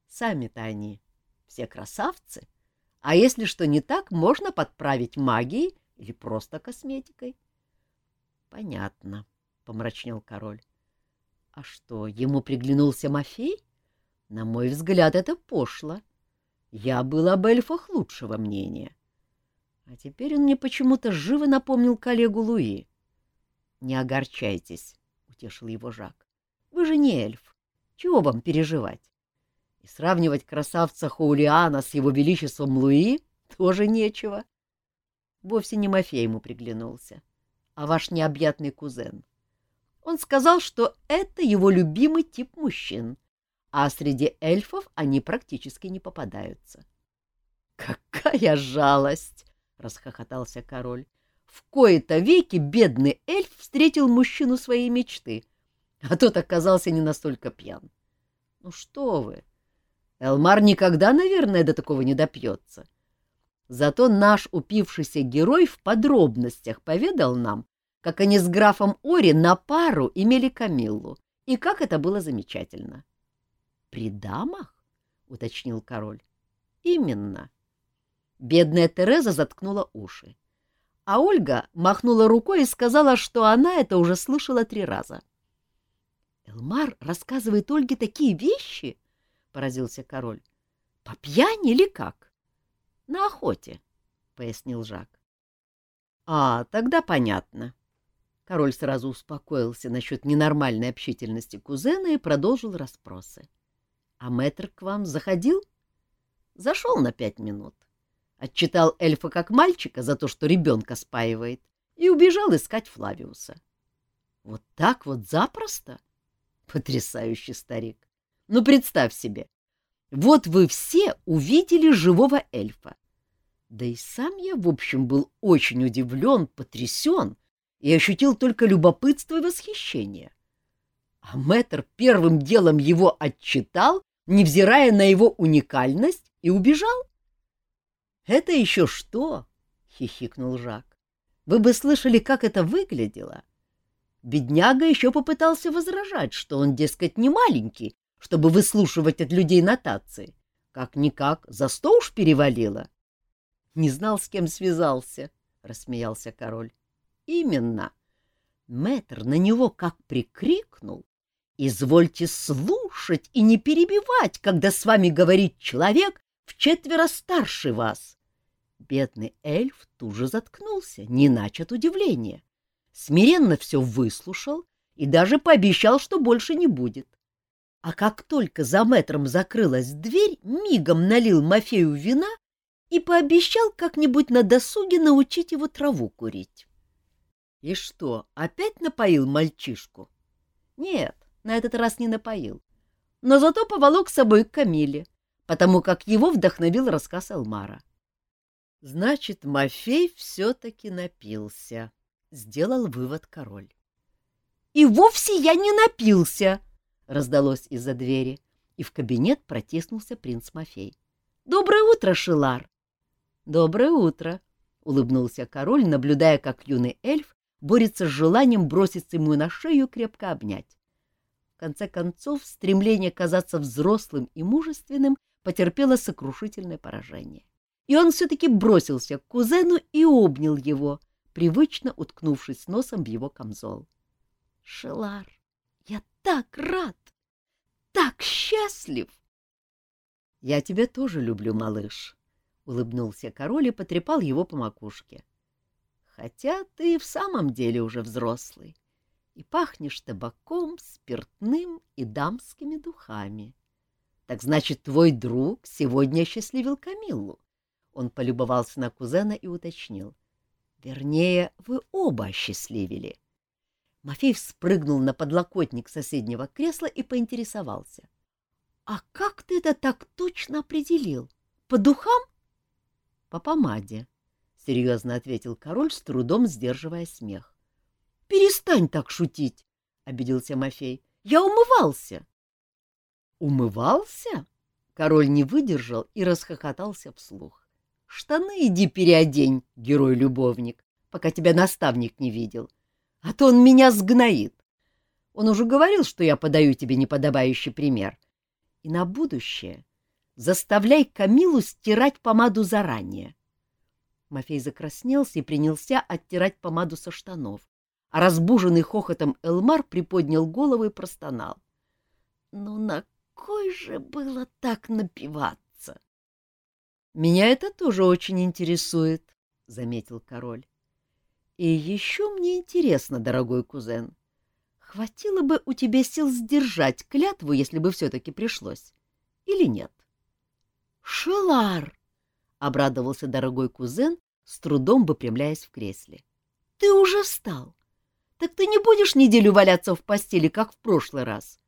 Сами-то они все красавцы, а если что не так, можно подправить магией или просто косметикой. —— Понятно, — помрачнел король. — А что, ему приглянулся Мафей? На мой взгляд, это пошло. Я был об эльфах лучшего мнения. А теперь он мне почему-то живо напомнил коллегу Луи. — Не огорчайтесь, — утешил его Жак. — Вы же не эльф. Чего вам переживать? И сравнивать красавца Хаулиана с его величеством Луи тоже нечего. Вовсе не Мафей ему приглянулся, а ваш необъятный кузен. Он сказал, что это его любимый тип мужчин, а среди эльфов они практически не попадаются. — Какая жалость! — расхохотался король. В кои-то веки бедный эльф встретил мужчину своей мечты, а тот оказался не настолько пьян. Ну что вы, Элмар никогда, наверное, до такого не допьется. Зато наш упившийся герой в подробностях поведал нам, как они с графом Ори на пару имели Камиллу, и как это было замечательно. — При дамах? — уточнил король. — Именно. Бедная Тереза заткнула уши. А Ольга махнула рукой и сказала, что она это уже слышала три раза. — Элмар рассказывает Ольге такие вещи? — поразился король. — По пьяни или как? — На охоте, — пояснил Жак. — А, тогда понятно. Король сразу успокоился насчет ненормальной общительности кузена и продолжил расспросы. — А мэтр к вам заходил? — Зашел на пять минут. Отчитал эльфа как мальчика за то, что ребенка спаивает, и убежал искать Флавиуса. — Вот так вот запросто? Потрясающий старик! Ну, представь себе, вот вы все увидели живого эльфа. Да и сам я, в общем, был очень удивлен, потрясен и ощутил только любопытство и восхищение. А мэтр первым делом его отчитал, невзирая на его уникальность, и убежал. — Это еще что? — хихикнул Жак. — Вы бы слышали, как это выглядело. Бедняга еще попытался возражать, что он, дескать, не маленький, чтобы выслушивать от людей нотации. Как-никак, за сто уж перевалило. — Не знал, с кем связался, — рассмеялся король. — Именно. Мэтр на него как прикрикнул. «Извольте слушать и не перебивать, когда с вами говорит человек в четверо старше вас». Бедный эльф тут же заткнулся, не иначе от удивления. Смиренно все выслушал и даже пообещал, что больше не будет. А как только за метром закрылась дверь, мигом налил Мафею вина и пообещал как-нибудь на досуге научить его траву курить. И что, опять напоил мальчишку? Нет, на этот раз не напоил. Но зато поволок с собой к Камиле, потому как его вдохновил рассказ Элмара. Значит, Мафей все-таки напился, — сделал вывод король. — И вовсе я не напился! — раздалось из-за двери, и в кабинет протиснулся принц Мафей. — Доброе утро, Шилар! — Доброе утро! — улыбнулся король, наблюдая, как юный эльф борется с желанием броситься ему на шею и крепко обнять. В конце концов, стремление казаться взрослым и мужественным потерпело сокрушительное поражение. И он все-таки бросился к кузену и обнял его, привычно уткнувшись носом в его камзол. — Шелар, я так рад! Так счастлив! — Я тебя тоже люблю, малыш, — улыбнулся король и потрепал его по макушке. — Хотя ты в самом деле уже взрослый и пахнешь табаком, спиртным и дамскими духами. Так значит, твой друг сегодня счастливил Камиллу. Он полюбовался на кузена и уточнил. Вернее, вы оба осчастливили. Мафей спрыгнул на подлокотник соседнего кресла и поинтересовался. — А как ты это так точно определил? По духам? — По помаде, — серьезно ответил король, с трудом сдерживая смех. — Перестань так шутить, — обиделся Мафей. — Я умывался. — Умывался? Король не выдержал и расхохотался вслух. — Штаны иди переодень, герой-любовник, пока тебя наставник не видел. — а то он меня сгноит. Он уже говорил, что я подаю тебе неподобающий пример. И на будущее заставляй Камилу стирать помаду заранее. Мафей закраснелся и принялся оттирать помаду со штанов, а разбуженный хохотом Элмар приподнял голову и простонал. — Ну на кой же было так напиваться? — Меня это тоже очень интересует, — заметил король. — И еще мне интересно, дорогой кузен, хватило бы у тебя сил сдержать клятву, если бы все-таки пришлось, или нет? — Шелар! — обрадовался дорогой кузен, с трудом выпрямляясь в кресле. — Ты уже встал. Так ты не будешь неделю валяться в постели, как в прошлый раз?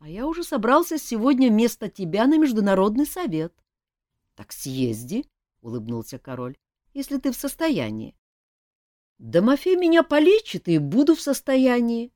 А я уже собрался сегодня вместо тебя на Международный совет. — Так съезди, — улыбнулся король, — если ты в состоянии. — Домофей меня полечит и буду в состоянии.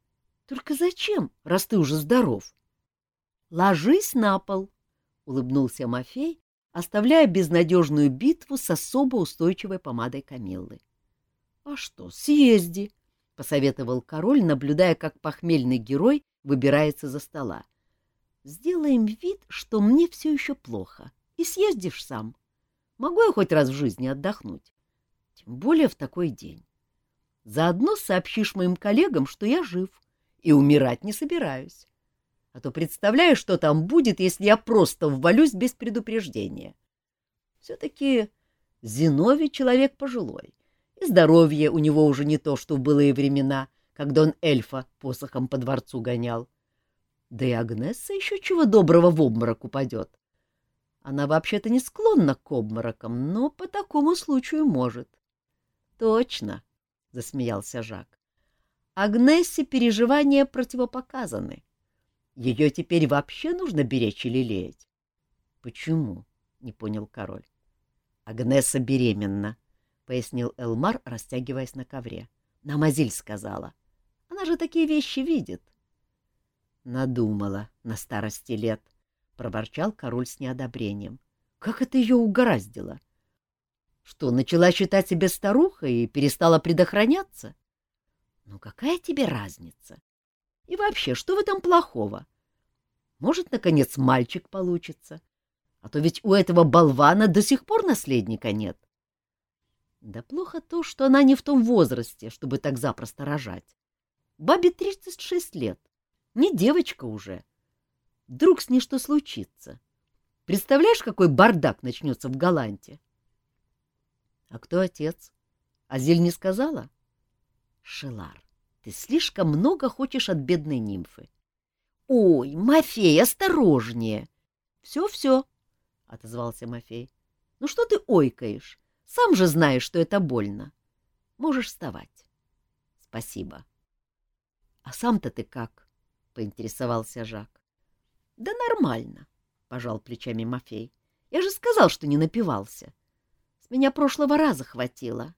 Только зачем, раз ты уже здоров? — Ложись на пол, — улыбнулся Мафей, оставляя безнадежную битву с особо устойчивой помадой Камиллы. — А что, съезди, — посоветовал король, наблюдая, как похмельный герой выбирается за стола. — Сделаем вид, что мне все еще плохо, и съездишь сам. Могу я хоть раз в жизни отдохнуть? Тем более в такой день. Заодно сообщишь моим коллегам, что я жив и умирать не собираюсь. А то представляю, что там будет, если я просто ввалюсь без предупреждения. Все-таки Зиновий человек пожилой и здоровье у него уже не то, что в былые времена, когда он эльфа посохом по дворцу гонял. Да и Агнесса еще чего доброго в обморок упадет. Она вообще-то не склонна к обморокам, но по такому случаю может. — Точно, — засмеялся Жак. — Агнессе переживания противопоказаны. Ее теперь вообще нужно беречь и лелеять. — Почему? — не понял король. — Агнесса беременна, — пояснил Элмар, растягиваясь на ковре. — Намазиль сказала. Она же такие вещи видит. — Надумала на старости лет, — проворчал король с неодобрением. — Как это ее угораздило? Что, начала считать себя старухой и перестала предохраняться? Ну какая тебе разница? И вообще, что в этом плохого? Может, наконец, мальчик получится? А то ведь у этого болвана до сих пор наследника нет. — да плохо то, что она не в том возрасте, чтобы так запросто рожать. Бабе 36 лет, не девочка уже. Вдруг с ней что случится? Представляешь, какой бардак начнется в Галанте? А кто отец? Азиль не сказала? Шелар, ты слишком много хочешь от бедной нимфы. Ой, Мафей, осторожнее! Все-все, — отозвался Мафей. Ну что ты ойкаешь? Сам же знаешь, что это больно. Можешь вставать. — Спасибо. — А сам-то ты как? — поинтересовался Жак. — Да нормально, — пожал плечами Мафей. — Я же сказал, что не напивался. С меня прошлого раза хватило.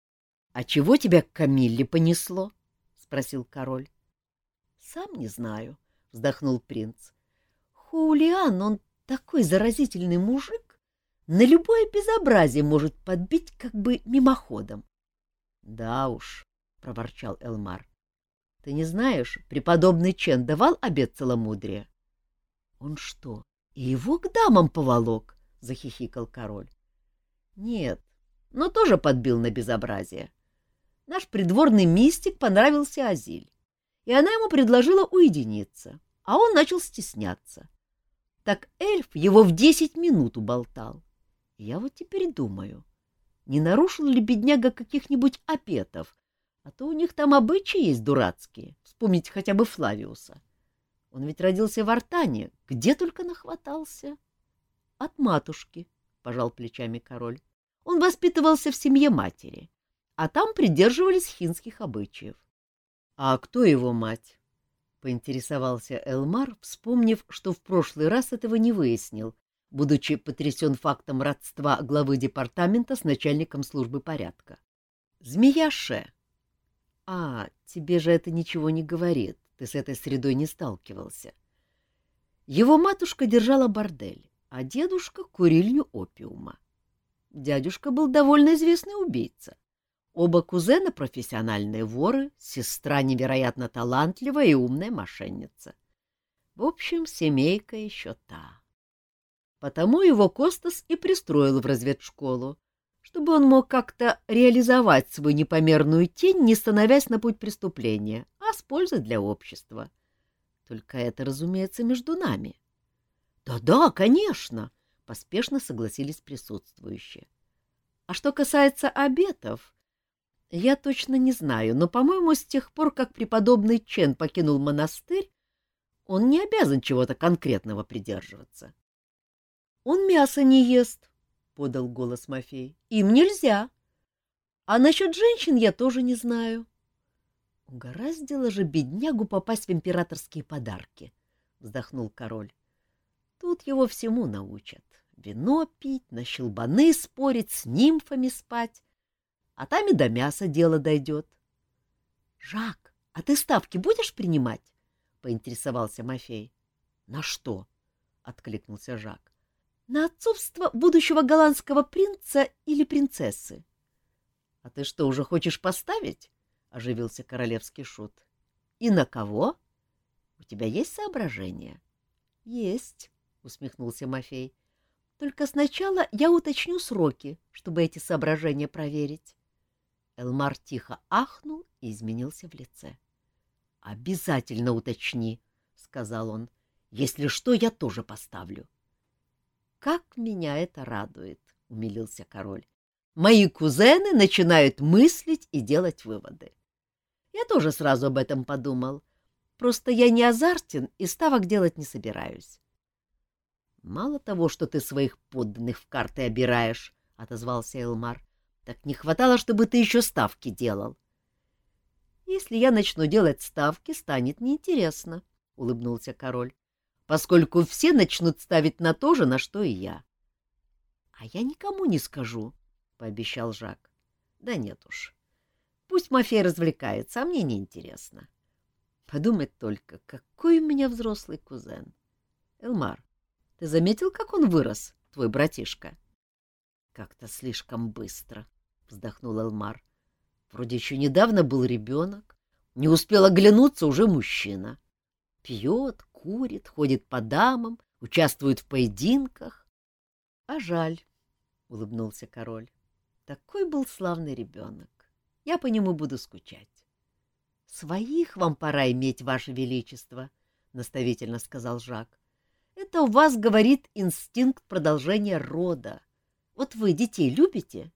— А чего тебя к Камилле понесло? — спросил король. — Сам не знаю, — вздохнул принц. — Хулиан, он такой заразительный мужик на любое безобразие может подбить как бы мимоходом. — Да уж, — проворчал Элмар. — Ты не знаешь, преподобный Чен давал обет целомудрия? — Он что, и его к дамам поволок? — захихикал король. — Нет, но тоже подбил на безобразие. Наш придворный мистик понравился Азиль, и она ему предложила уединиться, а он начал стесняться. Так эльф его в десять минут уболтал. Я вот теперь думаю, не нарушил ли бедняга каких-нибудь опетов, а то у них там обычаи есть дурацкие, вспомнить хотя бы Флавиуса. Он ведь родился в Артане, где только нахватался. — От матушки, — пожал плечами король. Он воспитывался в семье матери, а там придерживались хинских обычаев. — А кто его мать? — поинтересовался Элмар, вспомнив, что в прошлый раз этого не выяснил, будучи потрясен фактом родства главы департамента с начальником службы порядка. «Змея Ше». «А, тебе же это ничего не говорит, ты с этой средой не сталкивался». Его матушка держала бордель, а дедушка — курильню опиума. Дядюшка был довольно известный убийца. Оба кузена — профессиональные воры, сестра невероятно талантливая и умная мошенница. В общем, семейка еще та. Потому его Костас и пристроил в разведшколу, чтобы он мог как-то реализовать свою непомерную тень, не становясь на путь преступления, а с пользой для общества. Только это, разумеется, между нами. «Да — Да-да, конечно, —— поспешно согласились присутствующие. — А что касается обетов, я точно не знаю, но, по-моему, с тех пор, как преподобный Чен покинул монастырь, он не обязан чего-то конкретного придерживаться. — Он мясо не ест, — подал голос Мафей. — Им нельзя. А насчет женщин я тоже не знаю. — Угораздило же беднягу попасть в императорские подарки, — вздохнул король. — Тут его всему научат. Вино пить, на щелбаны спорить, с нимфами спать а там и до мяса дело дойдет. — Жак, а ты ставки будешь принимать? — поинтересовался Мафей. — На что? — откликнулся Жак. — На отцовство будущего голландского принца или принцессы. — А ты что, уже хочешь поставить? — оживился королевский шут. — И на кого? У тебя есть соображения? — Есть, — усмехнулся Мафей. — Только сначала я уточню сроки, чтобы эти соображения проверить. Элмар тихо ахнул и изменился в лице. — Обязательно уточни, — сказал он. — Если что, я тоже поставлю. — Как меня это радует, — умилился король. — Мои кузены начинают мыслить и делать выводы. Я тоже сразу об этом подумал. Просто я не азартен и ставок делать не собираюсь. — Мало того, что ты своих подданных в карты обираешь, — отозвался Элмар, так не хватало, чтобы ты еще ставки делал. — Если я начну делать ставки, станет неинтересно, — улыбнулся король, — поскольку все начнут ставить на то же, на что и я. — А я никому не скажу, — пообещал Жак. — Да нет уж. Пусть мафия развлекается, а мне неинтересно. Подумать только, какой у меня взрослый кузен. Элмар, ты заметил, как он вырос, твой братишка? — Как-то слишком быстро, — вздохнул Элмар. Вроде еще недавно был ребенок, не успел оглянуться, уже мужчина. Пьет, курит, ходит по дамам, участвует в поединках. — А жаль, — улыбнулся король. — Такой был славный ребенок. Я по нему буду скучать. — Своих вам пора иметь, ваше величество, — наставительно сказал Жак. — Это у вас говорит инстинкт продолжения рода. Вот вы детей любите? —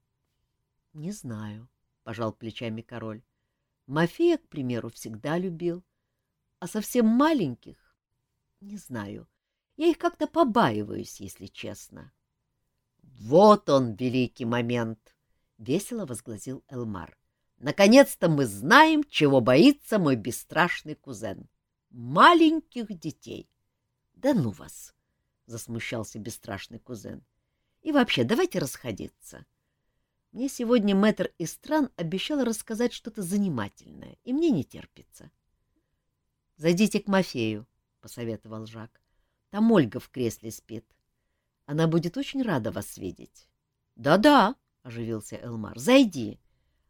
Не знаю, — пожал плечами король. Мафея, к примеру, всегда любил. А совсем маленьких — не знаю. Я их как-то побаиваюсь, если честно. — Вот он, великий момент! — весело возгласил Элмар. — Наконец-то мы знаем, чего боится мой бесстрашный кузен. Маленьких детей. — Да ну вас! — засмущался бесстрашный кузен. — И вообще, давайте расходиться. — мне сегодня мэтр из стран обещал рассказать что-то занимательное, и мне не терпится. — Зайдите к Мафею, — посоветовал Жак. — Там Ольга в кресле спит. Она будет очень рада вас видеть. Да — Да-да, — оживился Элмар, — зайди.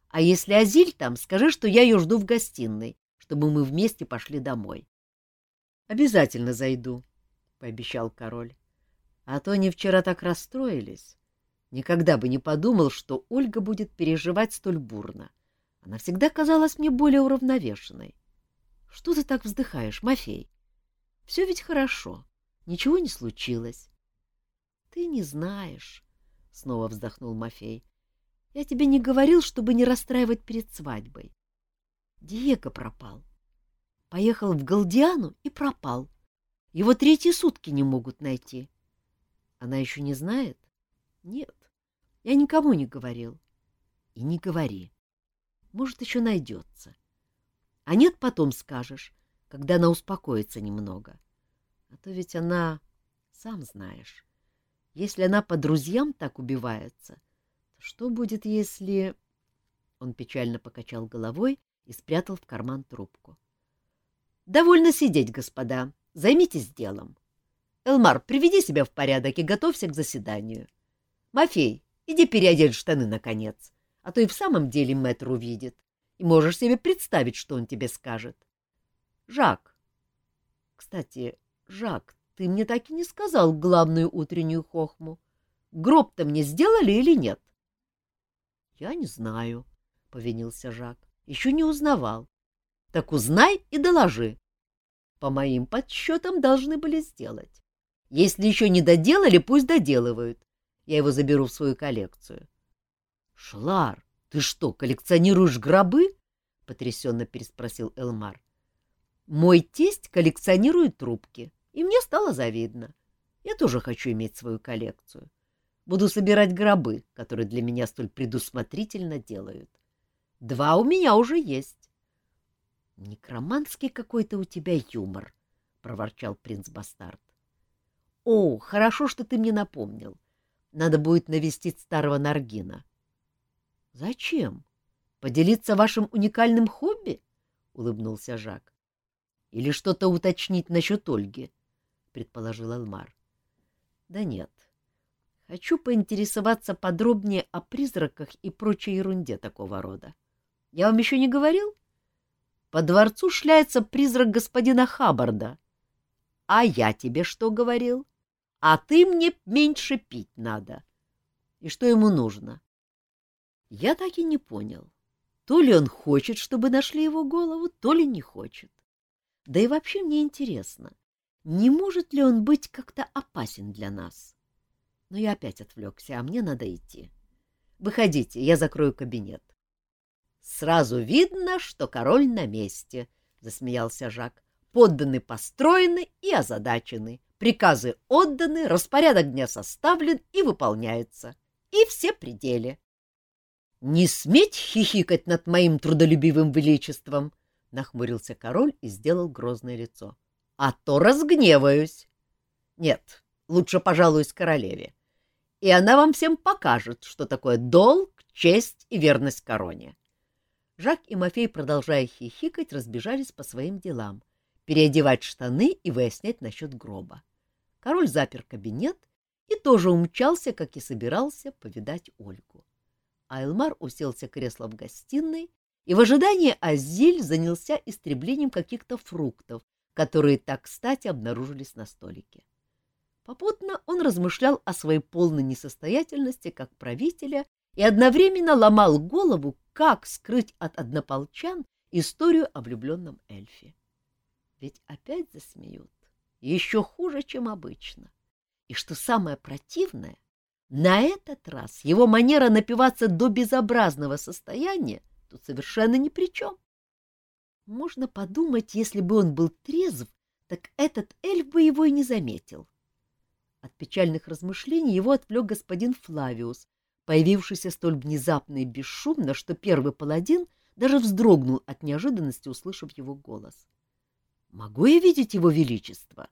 А если Азиль там, скажи, что я ее жду в гостиной, чтобы мы вместе пошли домой. — Обязательно зайду, — пообещал король. — А то они вчера так расстроились. Никогда бы не подумал, что Ольга будет переживать столь бурно. Она всегда казалась мне более уравновешенной. Что ты так вздыхаешь, Мафей? Все ведь хорошо, ничего не случилось. Ты не знаешь, — снова вздохнул Мафей. Я тебе не говорил, чтобы не расстраивать перед свадьбой. Диего пропал. Поехал в Галдиану и пропал. Его третьи сутки не могут найти. Она еще не знает? Нет. Я никому не говорил. И не говори. Может, еще найдется. А нет, потом скажешь, когда она успокоится немного. А то ведь она, сам знаешь, если она по друзьям так убивается, то что будет, если... Он печально покачал головой и спрятал в карман трубку. — Довольно сидеть, господа. Займитесь делом. Элмар, приведи себя в порядок и готовься к заседанию. Мафей, Иди переодень штаны, наконец, а то и в самом деле мэтр увидит, и можешь себе представить, что он тебе скажет. Жак. Кстати, Жак, ты мне так и не сказал главную утреннюю хохму. Гроб-то мне сделали или нет? — Я не знаю, — повинился Жак. — Еще не узнавал. — Так узнай и доложи. По моим подсчетам должны были сделать. Если еще не доделали, пусть доделывают. Я его заберу в свою коллекцию. — Шлар, ты что, коллекционируешь гробы? — потрясенно переспросил Элмар. — Мой тесть коллекционирует трубки, и мне стало завидно. Я тоже хочу иметь свою коллекцию. Буду собирать гробы, которые для меня столь предусмотрительно делают. Два у меня уже есть. — Некроманский какой-то у тебя юмор, — проворчал принц-бастард. — О, хорошо, что ты мне напомнил. Надо будет навестить старого Наргина. — Зачем? Поделиться вашим уникальным хобби? — улыбнулся Жак. — Или что-то уточнить насчет Ольги? — предположил Алмар. — Да нет. Хочу поинтересоваться подробнее о призраках и прочей ерунде такого рода. Я вам еще не говорил? По дворцу шляется призрак господина Хаббарда. А я тебе что говорил? А ты мне меньше пить надо. И что ему нужно? Я так и не понял. То ли он хочет, чтобы нашли его голову, то ли не хочет. Да и вообще мне интересно, не может ли он быть как-то опасен для нас? Но я опять отвлекся, а мне надо идти. Выходите, я закрою кабинет. — Сразу видно, что король на месте, — засмеялся Жак. — Подданы построены и озадачены. Приказы отданы, распорядок дня составлен и выполняется. И все пределы. Не сметь хихикать над моим трудолюбивым величеством! — нахмурился король и сделал грозное лицо. — А то разгневаюсь. Нет, лучше пожалуюсь королеве. И она вам всем покажет, что такое долг, честь и верность короне. Жак и Мафей, продолжая хихикать, разбежались по своим делам, переодевать штаны и выяснять насчет гроба. Король запер кабинет и тоже умчался, как и собирался, повидать Ольгу. Айлмар уселся кресло в гостиной и в ожидании Азиль занялся истреблением каких-то фруктов, которые так кстати обнаружились на столике. Попутно он размышлял о своей полной несостоятельности как правителя и одновременно ломал голову, как скрыть от однополчан историю о влюбленном эльфе. Ведь опять засмеют еще хуже, чем обычно. И что самое противное, на этот раз его манера напиваться до безобразного состояния тут совершенно ни при чем. Можно подумать, если бы он был трезв, так этот эльф бы его и не заметил. От печальных размышлений его отвлек господин Флавиус, появившийся столь внезапно и бесшумно, что первый паладин даже вздрогнул от неожиданности, услышав его голос. Могу я видеть его величество?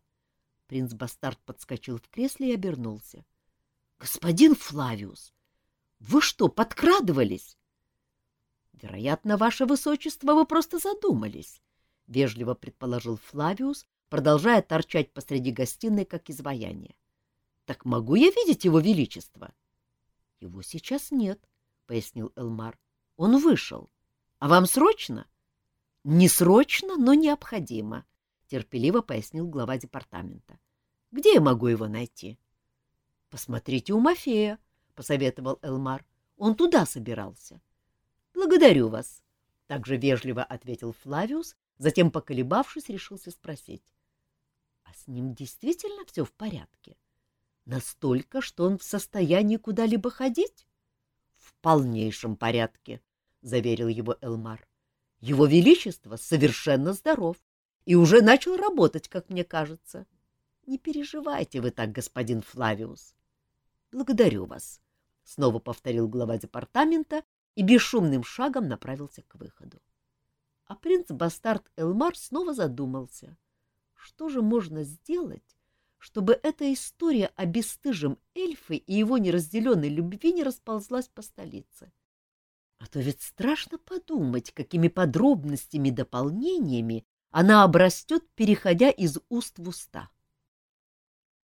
Принц Бастард подскочил в кресле и обернулся. — Господин Флавиус, вы что, подкрадывались? — Вероятно, ваше высочество, вы просто задумались, — вежливо предположил Флавиус, продолжая торчать посреди гостиной, как изваяние. — Так могу я видеть его величество? — Его сейчас нет, — пояснил Элмар. — Он вышел. — А вам срочно? — Не срочно, но необходимо, терпеливо пояснил глава департамента. — Где я могу его найти? — Посмотрите у Мафея, — посоветовал Элмар. — Он туда собирался. — Благодарю вас, — также вежливо ответил Флавиус, затем, поколебавшись, решился спросить. — А с ним действительно все в порядке? Настолько, что он в состоянии куда-либо ходить? — В полнейшем порядке, — заверил его Элмар. — Его Величество совершенно здоров и уже начал работать, как мне кажется. Не переживайте вы так, господин Флавиус. — Благодарю вас, — снова повторил глава департамента и бесшумным шагом направился к выходу. А принц-бастард Элмар снова задумался. Что же можно сделать, чтобы эта история о бесстыжем эльфе и его неразделенной любви не расползлась по столице? А то ведь страшно подумать, какими подробностями и дополнениями она обрастет, переходя из уст в уста.